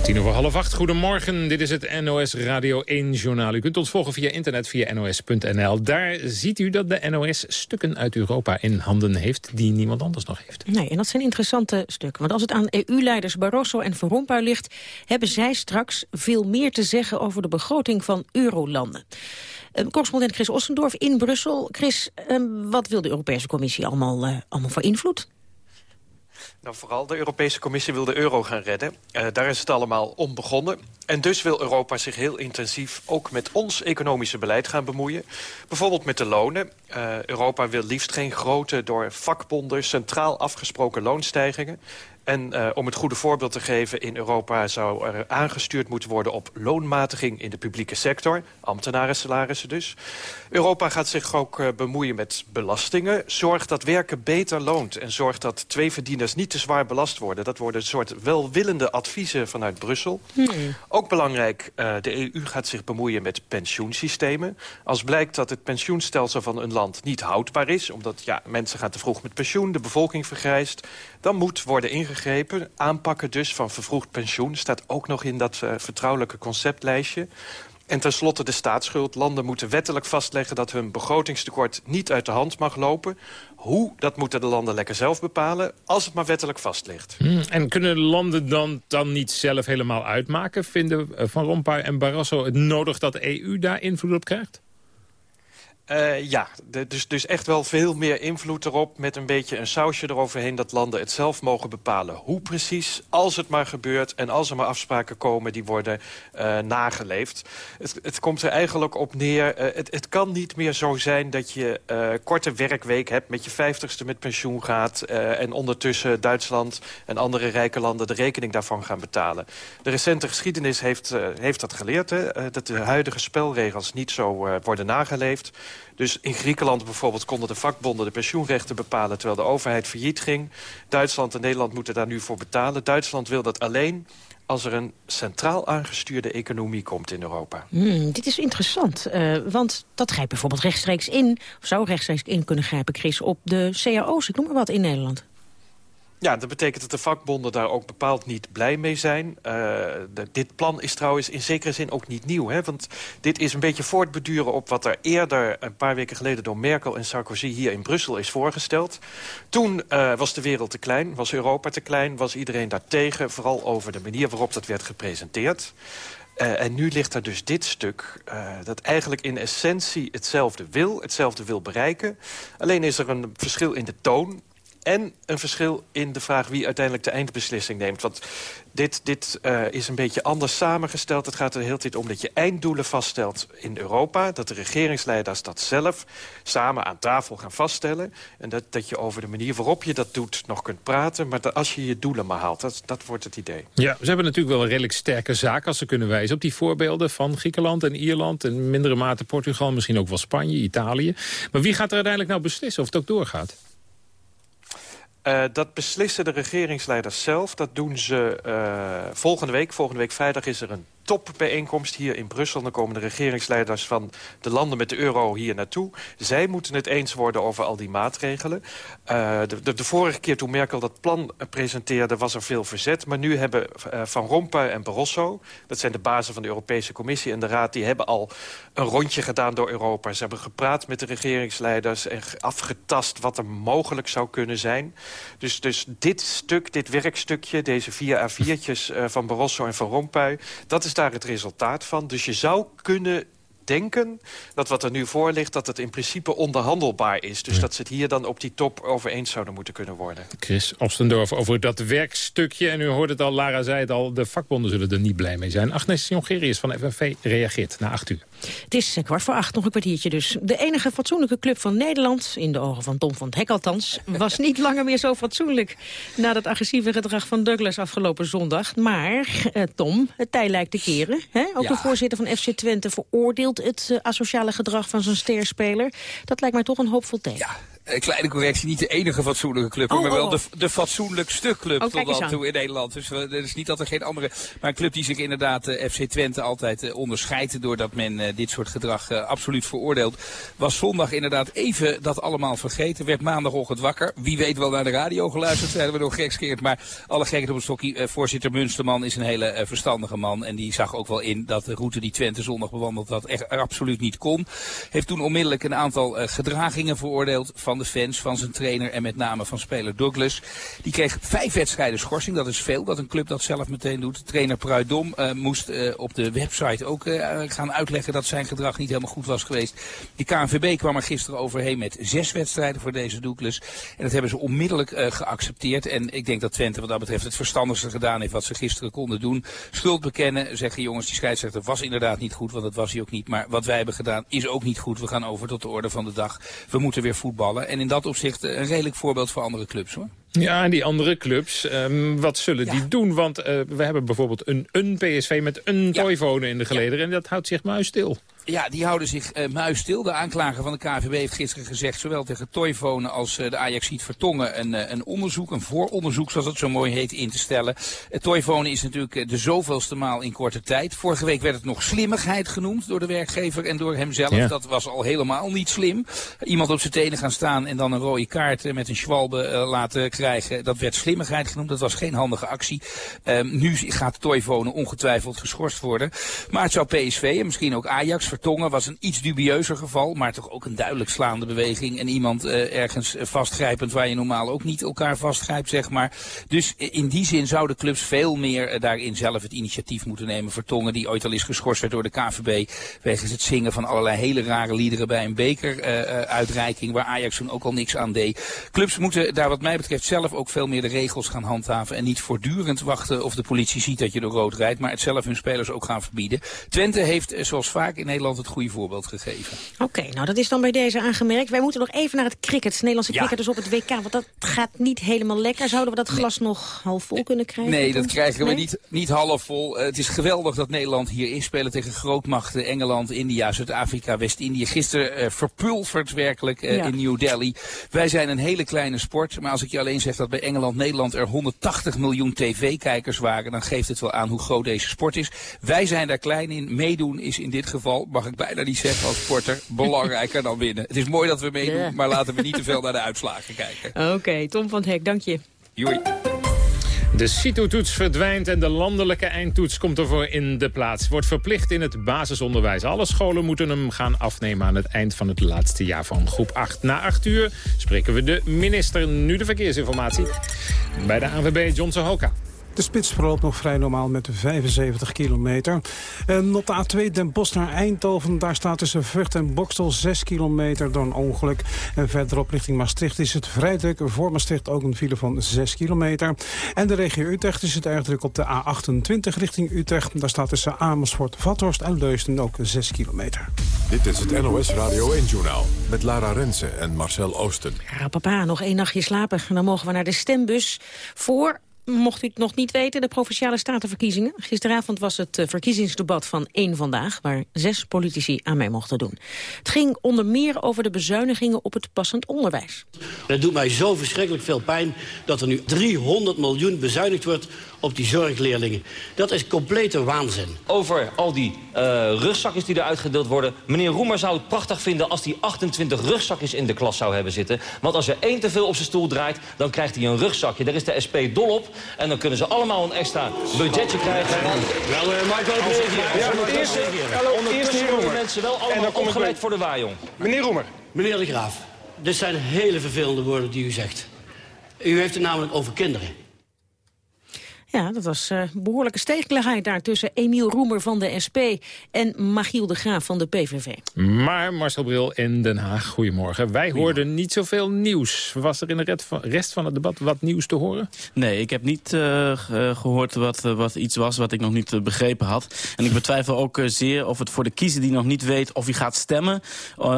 Tien over half goedemorgen. Dit is het NOS Radio 1 Journaal. U kunt ons volgen via internet via nos.nl. Daar ziet u dat de NOS stukken uit Europa in handen heeft... die niemand anders nog heeft. Nee, en dat zijn interessante stukken. Want als het aan EU-leiders Barroso en Van Rompuy ligt... hebben zij straks veel meer te zeggen over de begroting van eurolanden. Uh, correspondent Chris Ossendorf in Brussel. Chris, uh, wat wil de Europese Commissie allemaal, uh, allemaal voor invloed? Nou, vooral de Europese Commissie wil de euro gaan redden. Uh, daar is het allemaal om begonnen. En dus wil Europa zich heel intensief ook met ons economische beleid gaan bemoeien. Bijvoorbeeld met de lonen. Uh, Europa wil liefst geen grote, door vakbonden centraal afgesproken loonstijgingen. En uh, om het goede voorbeeld te geven, in Europa zou er aangestuurd moeten worden op loonmatiging in de publieke sector. Ambtenarensalarissen dus. Europa gaat zich ook uh, bemoeien met belastingen. Zorg dat werken beter loont en zorg dat twee verdieners niet te zwaar belast worden. Dat worden een soort welwillende adviezen vanuit Brussel. Hmm. Ook belangrijk, uh, de EU gaat zich bemoeien met pensioensystemen. Als blijkt dat het pensioenstelsel van een land niet houdbaar is... omdat ja, mensen gaan te vroeg met pensioen, de bevolking vergrijst... dan moet worden ingegrepen. Aanpakken dus van vervroegd pensioen staat ook nog in dat uh, vertrouwelijke conceptlijstje. En tenslotte de staatsschuld. Landen moeten wettelijk vastleggen dat hun begrotingstekort niet uit de hand mag lopen. Hoe, dat moeten de landen lekker zelf bepalen, als het maar wettelijk vast ligt. Hmm, en kunnen landen dan, dan niet zelf helemaal uitmaken? Vinden Van Rompuy en Barroso het nodig dat de EU daar invloed op krijgt? Uh, ja, dus, dus echt wel veel meer invloed erop... met een beetje een sausje eroverheen dat landen het zelf mogen bepalen. Hoe precies, als het maar gebeurt en als er maar afspraken komen... die worden uh, nageleefd. Het, het komt er eigenlijk op neer... Uh, het, het kan niet meer zo zijn dat je korte werkweek hebt... met je vijftigste met pensioen gaat... en ondertussen Duitsland en andere rijke landen... de rekening daarvan gaan betalen. De recente geschiedenis heeft, heeft dat geleerd... Hè? dat de huidige spelregels niet zo worden nageleefd... Dus in Griekenland bijvoorbeeld konden de vakbonden de pensioenrechten bepalen... terwijl de overheid failliet ging. Duitsland en Nederland moeten daar nu voor betalen. Duitsland wil dat alleen als er een centraal aangestuurde economie komt in Europa. Hmm, dit is interessant, uh, want dat grijpt bijvoorbeeld rechtstreeks in... of zou rechtstreeks in kunnen grijpen, Chris, op de cao's, ik noem maar wat, in Nederland. Ja, dat betekent dat de vakbonden daar ook bepaald niet blij mee zijn. De, dit plan is trouwens in zekere zin ook niet nieuw. Hè? Want dit is een beetje voortbeduren op wat er eerder... een paar weken geleden door Merkel en Sarkozy hier in Brussel is voorgesteld. Toen uh, was de wereld te klein, was Europa te klein, was iedereen daartegen. Vooral over de manier waarop dat werd gepresenteerd. Uh, en nu ligt er dus dit stuk dat eigenlijk in essentie hetzelfde wil, hetzelfde wil bereiken. Alleen is er een verschil in de toon en een verschil in de vraag wie uiteindelijk de eindbeslissing neemt. Want dit, dit uh, is een beetje anders samengesteld. Het gaat er de hele tijd om dat je einddoelen vaststelt in Europa. Dat de regeringsleiders dat zelf samen aan tafel gaan vaststellen. En dat, dat je over de manier waarop je dat doet nog kunt praten. Maar dat als je je doelen maar haalt, dat, dat wordt het idee. Ja, ze hebben natuurlijk wel een redelijk sterke zaak als ze kunnen wijzen... op die voorbeelden van Griekenland en Ierland... en in mindere mate Portugal, misschien ook wel Spanje, Italië. Maar wie gaat er uiteindelijk nou beslissen of het ook doorgaat? Uh, dat beslissen de regeringsleiders zelf. Dat doen ze uh, volgende week. Volgende week vrijdag is er een topbijeenkomst hier in Brussel. Dan komen de regeringsleiders van de landen met de euro hier naartoe. Zij moeten het eens worden over al die maatregelen. Uh, de, de, vorige keer toen Merkel dat plan presenteerde was er veel verzet. Maar nu hebben uh, Van Rompuy en Barroso... dat zijn de bazen van de Europese Commissie en de Raad... die hebben al een rondje gedaan door Europa. Ze hebben gepraat met de regeringsleiders... en afgetast wat er mogelijk zou kunnen zijn. Dus, dus dit stuk, dit werkstukje, deze vier A4'tjes uh, van Barroso en Van Rompuy... dat is daar het resultaat van. Dus je zou kunnen denken dat wat er nu voor ligt... dat het in principe onderhandelbaar is. Dus dat ze het hier dan op die top over eens zouden moeten kunnen worden. Chris Ostendorf over dat werkstukje. En u hoort het al, Lara zei het al, de vakbonden zullen er niet blij mee zijn. Agnes Jongerius van FNV reageert na acht uur. Het is kwart voor acht, nog een kwartiertje dus. De enige fatsoenlijke club van Nederland, in de ogen van Tom van het Hek althans... was niet langer meer zo fatsoenlijk na dat agressieve gedrag van Douglas afgelopen zondag. Maar, eh, Tom, het tij lijkt te keren. Hè? Ook Ja. de voorzitter van FC Twente veroordeelt het eh, asociale gedrag van zijn sterspeler. Dat lijkt mij toch een hoopvol teken. Kleine correctie, niet de enige fatsoenlijke club, Oh, maar wel oh. de, de fatsoenlijkste club Oh, tot dan toe in Nederland. Dus het is niet dat er geen andere, maar een club die zich inderdaad eh, FC Twente altijd eh, onderscheidt doordat men eh, dit soort gedrag eh, absoluut veroordeelt. Was zondag inderdaad even dat allemaal vergeten, werd maandagochtend wakker. Wie weet wel naar de radio geluisterd, zeiden we nog gekskeerd. Maar alle gekheid op een stokje, eh, voorzitter Munsterman is een hele eh, verstandige man. En die zag ook wel in dat de route die Twente zondag bewandeld had echt absoluut niet kon. Heeft toen onmiddellijk een aantal eh, gedragingen veroordeeld van de fans, van zijn trainer en met name van speler Douglas. Die kreeg vijf wedstrijden schorsing, dat is veel, dat een club dat zelf meteen doet. Trainer Pruidom eh, moest eh, op de website ook eh, gaan uitleggen dat zijn gedrag niet helemaal goed was geweest. De KNVB kwam er gisteren overheen met zes wedstrijden voor deze Douglas. En dat hebben ze onmiddellijk geaccepteerd. En ik denk dat Twente wat dat betreft het verstandigste gedaan heeft wat ze gisteren konden doen. Schuld bekennen, zeggen jongens, die scheidsrechter was inderdaad niet goed, want dat was hij ook niet. Maar wat wij hebben gedaan is ook niet goed. We gaan over tot de orde van de dag. We moeten weer voetballen. En in dat opzicht eh, een redelijk voorbeeld voor andere clubs hoor. Ja, en die andere clubs, ehm, wat zullen die doen? Want eh, we hebben bijvoorbeeld een, een PSV met een toivonen in de gelederen... en dat houdt zich muisstil. Ja, die houden zich uh, muisstil. De aanklager van de KVB heeft gisteren gezegd... zowel tegen Toivonen als uh, de Ajaxiet Vertongen een, uh, een onderzoek... een vooronderzoek, zoals het zo mooi heet, in te stellen. Uh, Toivonen is natuurlijk de zoveelste maal in korte tijd. Vorige week werd het nog slimmigheid genoemd door de werkgever en door hemzelf. Ja. Dat was al helemaal niet slim. Iemand op zijn tenen gaan staan en dan een rode kaart met een schwalbe laten krijgen... dat werd slimmigheid genoemd. Dat was geen handige actie. Um, nu gaat Toivonen ongetwijfeld geschorst worden. Maar het zou PSV en misschien ook Ajax... Vertongen was een iets dubieuzer geval, maar toch ook een duidelijk slaande beweging. En iemand uh, ergens vastgrijpend waar je normaal ook niet elkaar vastgrijpt, zeg maar. Dus in die zin zouden clubs veel meer daarin zelf het initiatief moeten nemen. Vertongen, die ooit al is geschorst werd door de KVB... wegens het zingen van allerlei hele rare liederen bij een bekeruitreiking... Waar Ajax toen ook al niks aan deed. Clubs moeten daar wat mij betreft zelf ook veel meer de regels gaan handhaven... en niet voortdurend wachten of de politie ziet dat je door rood rijdt... maar het zelf hun spelers ook gaan verbieden. Twente heeft, zoals vaak in Nederland het goede voorbeeld gegeven. Oké, okay, nou dat is dan bij deze aangemerkt. Wij moeten nog even naar het cricket. Het Nederlandse Ja. cricket is op het WK, want dat gaat niet helemaal lekker. Zouden we dat glas nog half vol kunnen krijgen? Nee, dat krijgen we niet, niet half vol. Uh, het is geweldig dat Nederland hier is. Spelen tegen grootmachten Engeland, India, Zuid-Afrika, West-Indië. Gisteren uh, verpulverd werkelijk uh, Ja. in New Delhi. Wij zijn een hele kleine sport. Maar als ik je alleen zeg dat bij Engeland-Nederland er 180 miljoen tv-kijkers waren... dan geeft het wel aan hoe groot deze sport is. Wij zijn daar klein in. Meedoen is in dit geval, mag ik bijna niet zeggen als sporter, belangrijker dan winnen. Het is mooi dat we meedoen, Ja. maar laten we niet te veel naar de uitslagen kijken. Oké, Tom van het Hek, dank je. Joei. De CITO-toets verdwijnt en de landelijke eindtoets komt ervoor in de plaats. Wordt verplicht in het basisonderwijs. Alle scholen moeten hem gaan afnemen aan het eind van het laatste jaar van groep 8. Na 8 uur spreken we de minister. Nu de verkeersinformatie bij de ANWB Johnson Hoka. De spits verloopt nog vrij normaal met 75 kilometer. En op de A2 Den Bosch naar Eindhoven, daar staat tussen Vught en Bokstel 6 kilometer door een ongeluk. En verderop richting Maastricht is het vrij druk. Voor Maastricht ook een file van 6 kilometer. En de regio Utrecht is het erg druk op de A28 richting Utrecht. Daar staat tussen Amersfoort, Vathorst en Leusden ook 6 kilometer. Dit is het NOS Radio 1-journaal met Lara Rensen en Marcel Oosten. Ja, papa, nog één nachtje slapen. En dan mogen we naar de stembus voor mocht u het nog niet weten, de Provinciale Statenverkiezingen. Gisteravond was het eh, verkiezingsdebat van één Vandaag... waar zes politici aan mee mochten doen. Het ging onder meer over de bezuinigingen op het passend onderwijs. Het doet mij zo verschrikkelijk veel pijn dat er nu 300 miljoen bezuinigd wordt op die zorgleerlingen. Dat is complete waanzin. Over al die uh, rugzakjes die er uitgedeeld worden. Meneer Roemer zou het prachtig vinden als hij 28 rugzakjes in de klas zou hebben zitten. Want als er één te veel op zijn stoel draait, dan krijgt hij een rugzakje. Daar is de SP dol op. En dan kunnen ze allemaal een extra budgetje krijgen. Nou, uh, Michael, ondertussen, ondertussen worden mensen wel allemaal opgeleid voor de waaijong. Meneer Roemer. Meneer de Graaf, dit zijn hele vervelende woorden die u zegt. U heeft het namelijk over kinderen. Ja, dat was uh, behoorlijke steekligheid daar tussen Emiel Roemer van de SP en Machiel de Graaf van de PVV. Maar Marcel Bril in Den Haag, goedemorgen. Wij hoorden niet zoveel nieuws. Was er in de rest van het debat wat nieuws te horen? Nee, ik heb niet uh, gehoord wat, wat iets was wat ik nog niet begrepen had. En ik betwijfel ook zeer of het voor de kiezer die nog niet weet of hij gaat stemmen...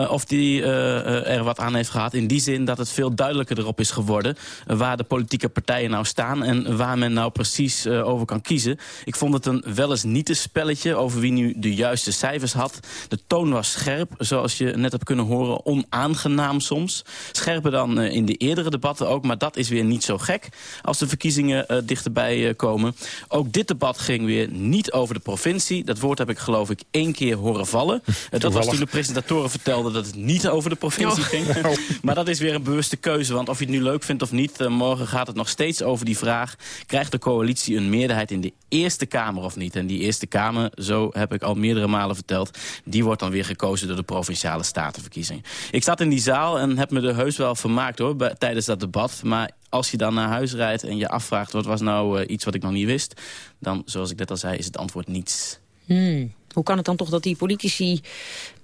of die er wat aan heeft gehad. In die zin dat het veel duidelijker erop is geworden... waar de politieke partijen nou staan en waar men nou precies uh, over kan kiezen. Ik vond het een wel eens niet een spelletje over wie nu de juiste cijfers had. De toon was scherp, zoals je net hebt kunnen horen, onaangenaam soms. Scherper dan uh, in de eerdere debatten ook, maar dat is weer niet zo gek als de verkiezingen uh, dichterbij komen. Ook dit debat ging weer niet over de provincie. Dat woord heb ik geloof ik één keer horen vallen. dat was toen de presentatoren vertelden dat het niet over de provincie ging. maar dat is weer een bewuste keuze, want of je het nu leuk vindt of niet... morgen gaat het nog steeds over die vraag... krijgt de coalitie coalitie een meerderheid in de Eerste Kamer of niet. En die Eerste Kamer, zo heb ik al meerdere malen verteld... die wordt dan weer gekozen door de Provinciale Statenverkiezingen. Ik zat in die zaal en heb me er heus wel vermaakt hoor, tijdens dat debat. Maar als je dan naar huis rijdt en je afvraagt... wat was nou uh, iets wat ik nog niet wist... dan, zoals ik net al zei, is het antwoord niets. Hmm. Hoe kan het dan toch dat die politici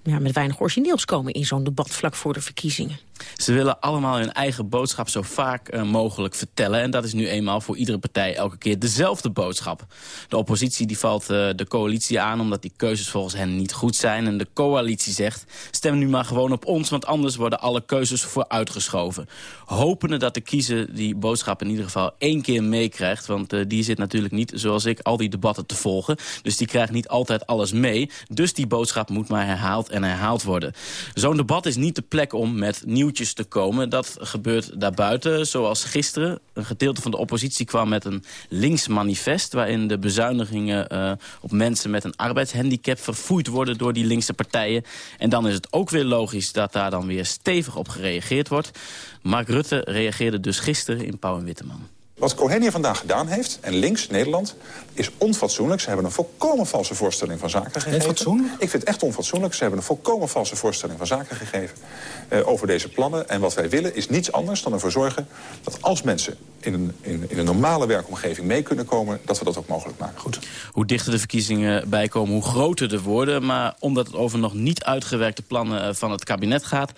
ja, met weinig origineels komen in zo'n debat vlak voor de verkiezingen? Ze willen allemaal hun eigen boodschap zo vaak uh, mogelijk vertellen. En dat is nu eenmaal voor iedere partij elke keer dezelfde boodschap. De oppositie die valt uh, de coalitie aan omdat die keuzes volgens hen niet goed zijn. En de coalitie zegt, stem nu maar gewoon op ons... want anders worden alle keuzes vooruitgeschoven. Hopende dat de kiezer die boodschap in ieder geval één keer meekrijgt. Want uh, die zit natuurlijk niet, zoals ik, al die debatten te volgen. Dus die krijgt niet altijd alles mee. Dus die boodschap moet maar herhaald worden. Zo'n debat is niet de plek om met nieuwtjes te komen. Dat gebeurt daarbuiten, zoals gisteren. Een gedeelte van de oppositie kwam met een links manifest... waarin de bezuinigingen uh, op mensen met een arbeidshandicap... verfoeid worden door die linkse partijen. En dan is het ook weer logisch dat daar dan weer stevig op gereageerd wordt. Mark Rutte reageerde dus gisteren in Pauw en Witteman. Wat Cohen hier vandaag gedaan heeft, en links Nederland, is onfatsoenlijk. Ze hebben een volkomen valse voorstelling van zaken gegeven. Onfatsoenlijk? Ik vind het echt onfatsoenlijk. Ze hebben een volkomen valse voorstelling van zaken gegeven uh, over deze plannen. En wat wij willen is niets anders dan ervoor zorgen dat als mensen in een, in, in een normale werkomgeving mee kunnen komen, dat we dat ook mogelijk maken. Goed. Hoe dichter de verkiezingen bijkomen, hoe groter de worden. Maar omdat het over nog niet uitgewerkte plannen eh, van het kabinet gaat,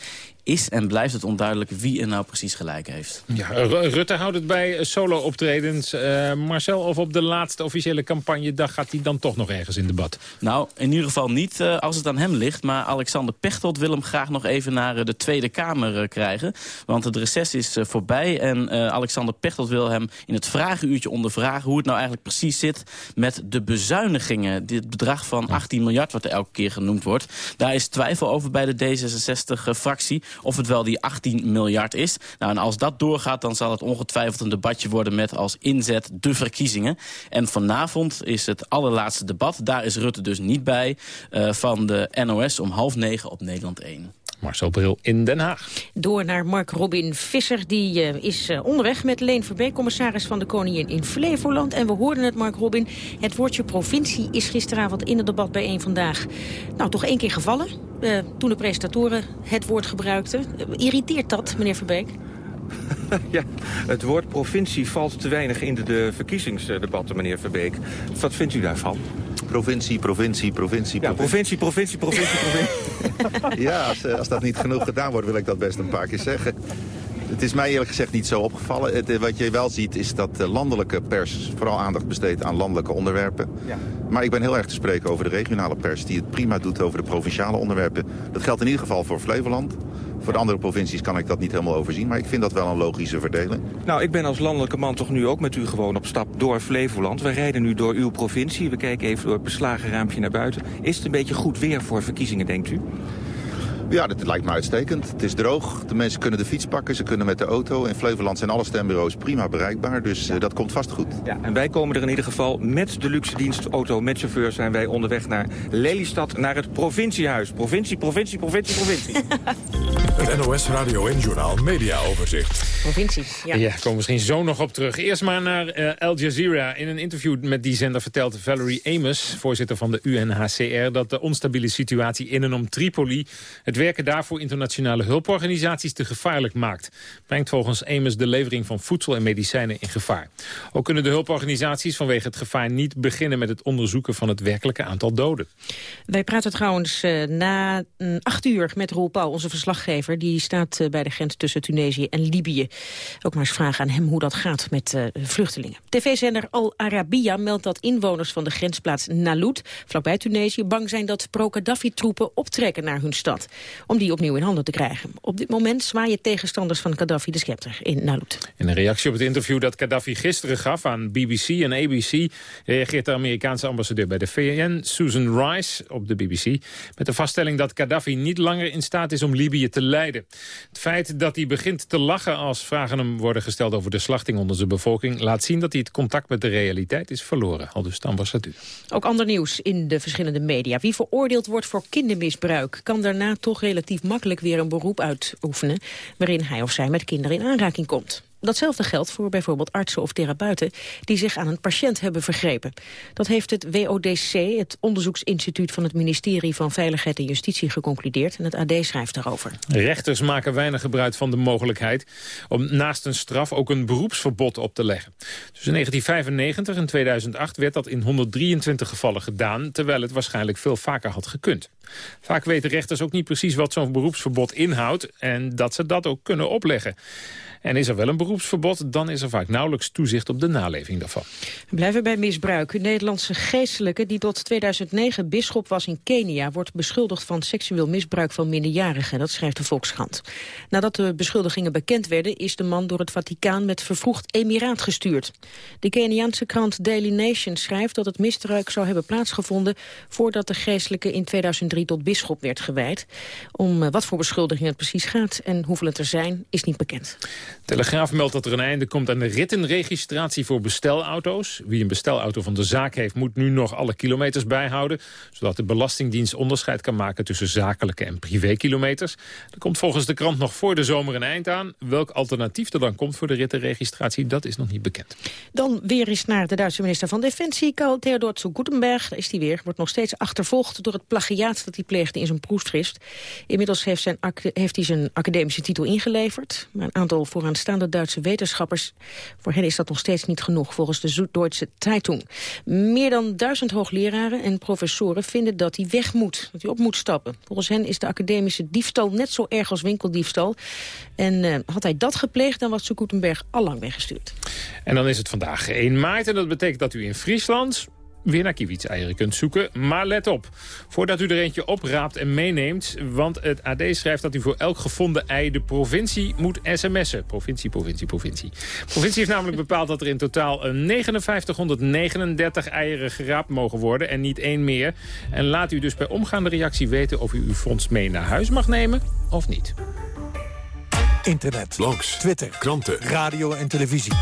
is en blijft het onduidelijk wie er nou precies gelijk heeft. Ja, Rutte houdt het bij eh, solo-optredens. Uh, Marcel, of op de laatste officiële campagnedag gaat hij dan toch nog ergens in debat? Nou, in ieder geval niet uh, als het aan hem ligt. Maar Alexander Pechtold wil hem graag nog even naar de Tweede Kamer krijgen. Want het reces is voorbij en Alexander Pechtold wil hem in het vragenuurtje ondervragen... hoe het nou eigenlijk precies zit met de bezuinigingen. Dit bedrag van 18 miljard wat er elke keer genoemd wordt. Daar is twijfel over bij de D66-fractie of het wel die 18 miljard is. Nou, en als dat doorgaat, dan zal het ongetwijfeld een debatje worden met als inzet de verkiezingen. En vanavond is het allerlaatste debat. Daar is Rutte dus niet bij uh, van de NOS om half negen op Nederland 1. Marcel Bril in Den Haag. Door naar Mark Robin Visser. Die uh, is uh, onderweg met Leen Verbeek, commissaris van de Koningin in Flevoland. En we hoorden het, Mark Robin. Het woordje provincie is gisteravond in het debat bij één vandaag... nou, toch één keer gevallen. Uh, toen de presentatoren het woord gebruikten. irriteert dat, meneer Verbeek? ja, het woord provincie valt te weinig in de, de, verkiezingsdebatten, meneer Verbeek. Wat vindt u daarvan? Provincie, provincie, provincie, Ja, provincie, provincie, provincie, provincie. ja, als, als dat niet genoeg gedaan wordt, wil ik dat best een paar keer zeggen. Het is mij eerlijk gezegd niet zo opgevallen. Het, wat je wel ziet is dat de landelijke pers vooral aandacht besteedt aan landelijke onderwerpen. Ja. Maar ik ben heel erg te spreken over de regionale pers die het prima doet over de provinciale onderwerpen. Dat geldt in ieder geval voor Flevoland. Voor de andere provincies kan ik dat niet helemaal overzien, maar ik vind dat wel een logische verdeling. Nou, ik ben als landelijke man toch nu ook met u gewoon op stap door Flevoland. We rijden nu door uw provincie. We kijken even door het beslagen raampje naar buiten. Is het een beetje goed weer voor verkiezingen, denkt u? Ja, dat lijkt me uitstekend. Het is droog. De mensen kunnen de fiets pakken. Ze kunnen met de auto. In Flevoland zijn alle stembureaus prima bereikbaar. Dus uh, dat komt vast goed. Ja, en wij komen er in ieder geval met de luxe dienstauto met chauffeur... zijn wij onderweg naar Lelystad, naar het provinciehuis. Provincie, provincie, provincie, provincie. het NOS Radio en Journal Media Overzicht. Provincie, ja. Ja, komen we misschien zo nog op terug. Eerst maar naar uh, Al Jazeera. In een interview met die zender vertelt Valerie Amos... voorzitter van de UNHCR... dat de onstabiele situatie in en om Tripoli... het werken daar voor internationale hulporganisaties te gevaarlijk maakt. Brengt volgens Amos de levering van voedsel en medicijnen in gevaar. Ook kunnen de hulporganisaties vanwege het gevaar niet beginnen met het onderzoeken van het werkelijke aantal doden. Wij praten trouwens uh, na mm, acht uur met Roel Pauw, onze verslaggever. Die staat uh, bij de grens tussen Tunesië en Libië. Ook maar eens vragen aan hem hoe dat gaat met uh, vluchtelingen. TV-zender Al Arabiya meldt dat inwoners van de grensplaats Naloud, vlakbij Tunesië, bang zijn dat pro-Gaddafi-troepen optrekken naar hun stad. Om die opnieuw in handen te krijgen. Op dit moment zwaaien tegenstanders van Gaddafi de scepter in Naloud. In een reactie op het interview dat Gaddafi gisteren gaf aan BBC en ABC... reageert de Amerikaanse ambassadeur bij de VN, Susan Rice, op de BBC... met de vaststelling dat Gaddafi niet langer in staat is om Libië te leiden. Het feit dat hij begint te lachen als vragen hem worden gesteld over de slachting onder zijn bevolking... laat zien dat hij het contact met de realiteit is verloren, al dus de ambassadeur. Ook ander nieuws in de verschillende media. Wie veroordeeld wordt voor kindermisbruik... kan daarna toch relatief makkelijk weer een beroep uitoefenen... waarin hij of zij met kinderen in aanraking komt. Datzelfde geldt voor bijvoorbeeld artsen of therapeuten die zich aan een patiënt hebben vergrepen. Dat heeft het WODC, het onderzoeksinstituut van het ministerie van Veiligheid en Justitie, geconcludeerd. En het AD schrijft daarover. Rechters maken weinig gebruik van de mogelijkheid om naast een straf ook een beroepsverbod op te leggen. Tussen 1995 en 2008 werd dat in 123 gevallen gedaan, terwijl het waarschijnlijk veel vaker had gekund. Vaak weten rechters ook niet precies wat zo'n beroepsverbod inhoudt en dat ze dat ook kunnen opleggen. En is er wel een beroepsverbod, dan is er vaak nauwelijks toezicht op de naleving daarvan. We blijven bij misbruik. Een Nederlandse geestelijke die tot 2009 bisschop was in Kenia... wordt beschuldigd van seksueel misbruik van minderjarigen. Dat schrijft de Volkskrant. Nadat de beschuldigingen bekend werden... is de man door het Vaticaan met vervroegd emiraat gestuurd. De Keniaanse krant Daily Nation schrijft dat het misbruik zou hebben plaatsgevonden... voordat de geestelijke in 2003 tot bisschop werd gewijd. Om eh, wat voor beschuldigingen het precies gaat en hoeveel het er zijn, is niet bekend. Telegraaf meldt dat er een einde komt aan de rittenregistratie voor bestelauto's. Wie een bestelauto van de zaak heeft moet nu nog alle kilometers bijhouden... zodat de Belastingdienst onderscheid kan maken tussen zakelijke en privékilometers. Er komt volgens de krant nog voor de zomer een eind aan. Welk alternatief er dan komt voor de rittenregistratie, dat is nog niet bekend. Dan weer eens naar de Duitse minister van Defensie, Karl Theodor zu Gutenberg. Daar is hij weer, wordt nog steeds achtervolgd door het plagiaat dat hij pleegde in zijn proefschrift. Inmiddels heeft, zijn, heeft hij zijn academische titel ingeleverd. Maar een aantal vooraanstaande Duitse wetenschappers. Voor hen is dat nog steeds niet genoeg, volgens de Zuid-Duitse Zeitung. Meer dan duizend hoogleraren en professoren vinden dat hij weg moet, dat hij op moet stappen. Volgens hen is de academische diefstal net zo erg als winkeldiefstal. En uh, had hij dat gepleegd, dan was al lang weggestuurd. En dan is het vandaag 1 maart en dat betekent dat u in Friesland weer naar kiewitseieren kunt zoeken. Maar let op, voordat u er eentje opraapt en meeneemt... want het AD schrijft dat u voor elk gevonden ei de provincie moet sms'en. Provincie, provincie, provincie. De provincie heeft namelijk bepaald dat er in totaal 5939 eieren geraapt mogen worden... en niet één meer. En laat u dus bij omgaande reactie weten of u uw fonds mee naar huis mag nemen of niet. Internet, blogs, Twitter, kranten, radio en televisie.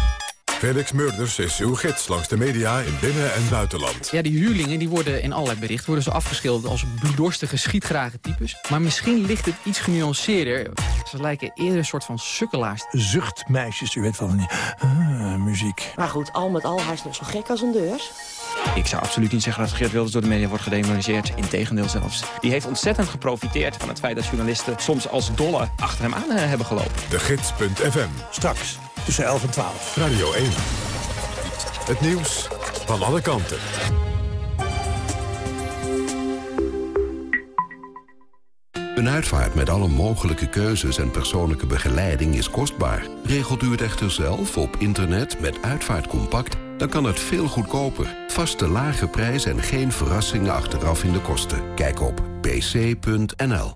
Felix Murders is uw gids langs de media in binnen- en buitenland. Ja, die huurlingen die worden in allerlei berichten worden zo afgeschilderd als bloeddorstige, schietgrage types. Maar misschien ligt het iets genuanceerder. Ze lijken eerder een soort van sukkelaars. Zuchtmeisjes, u weet wel. Uh, muziek. Maar goed, al met al, hij is nog zo gek als een deurs. Ik zou absoluut niet zeggen dat Geert Wilders door de media wordt gedemoniseerd. Integendeel zelfs. Die heeft ontzettend geprofiteerd van het feit dat journalisten soms als dolle achter hem aan hebben gelopen. De Gids.fm. Straks tussen 11 en 12. Radio 1. Het nieuws van alle kanten. Een uitvaart met alle mogelijke keuzes en persoonlijke begeleiding is kostbaar. Regelt u het echter zelf op internet met Uitvaartcompact... dan kan het veel goedkoper. Vaste lage prijs en geen verrassingen achteraf in de kosten. Kijk op pc.nl.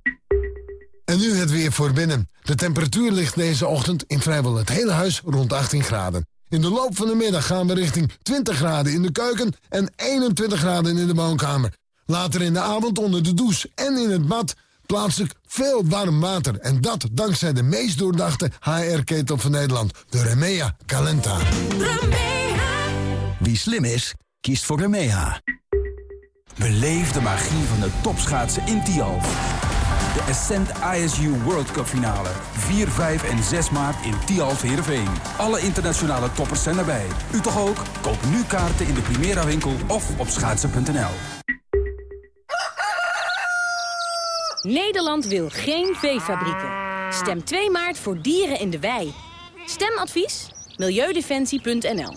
En nu het weer voor binnen. De temperatuur ligt deze ochtend in vrijwel het hele huis rond 18 graden. In de loop van de middag gaan we richting 20 graden in de keuken en 21 graden in de woonkamer. Later in de avond onder de douche en in het bad plaatselijk veel warm water. En dat dankzij de meest doordachte HR-ketel van Nederland, de Remea Calenta. Remea. Wie slim is, kiest voor Remea. Beleef de magie van de topschaatsen in Tialf. De Ascent ISU World Cup finale. 4, 5 en 6 maart in Tialf Heerenveen. Alle internationale toppers zijn erbij. U toch ook? Koop nu kaarten in de Primera winkel of op schaatsen.nl. Nederland wil geen veefabrieken. Stem 2 maart voor dieren in de wei. Stemadvies? Milieudefensie.nl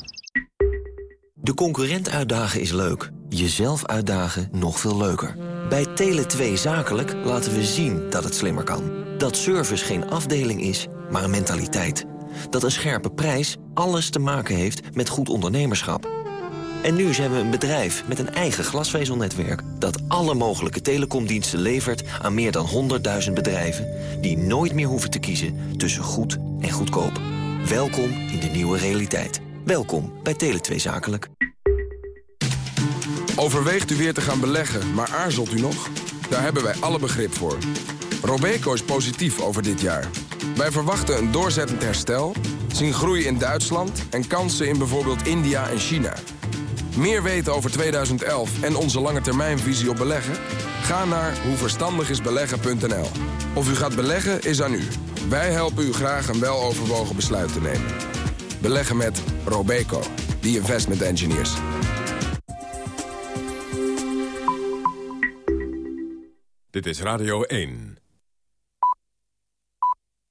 De concurrent uitdagen is leuk. Jezelf uitdagen nog veel leuker. Bij Tele2 Zakelijk laten we zien dat het slimmer kan. Dat service geen afdeling is, maar een mentaliteit. Dat een scherpe prijs alles te maken heeft met goed ondernemerschap. En nu zijn we een bedrijf met een eigen glasvezelnetwerk... dat alle mogelijke telecomdiensten levert aan meer dan 100.000 bedrijven... die nooit meer hoeven te kiezen tussen goed en goedkoop. Welkom in de nieuwe realiteit. Welkom bij Tele2 Zakelijk. Overweegt u weer te gaan beleggen, maar aarzelt u nog? Daar hebben wij alle begrip voor. Robeco is positief over dit jaar. Wij verwachten een doorzettend herstel, zien groei in Duitsland... en kansen in bijvoorbeeld India en China... Meer weten over 2011 en onze lange termijnvisie op beleggen? Ga naar hoeverstandigisbeleggen.nl. Of u gaat beleggen is aan u. Wij helpen u graag een weloverwogen besluit te nemen. Beleggen met Robeco, the investment engineers. Dit is Radio 1.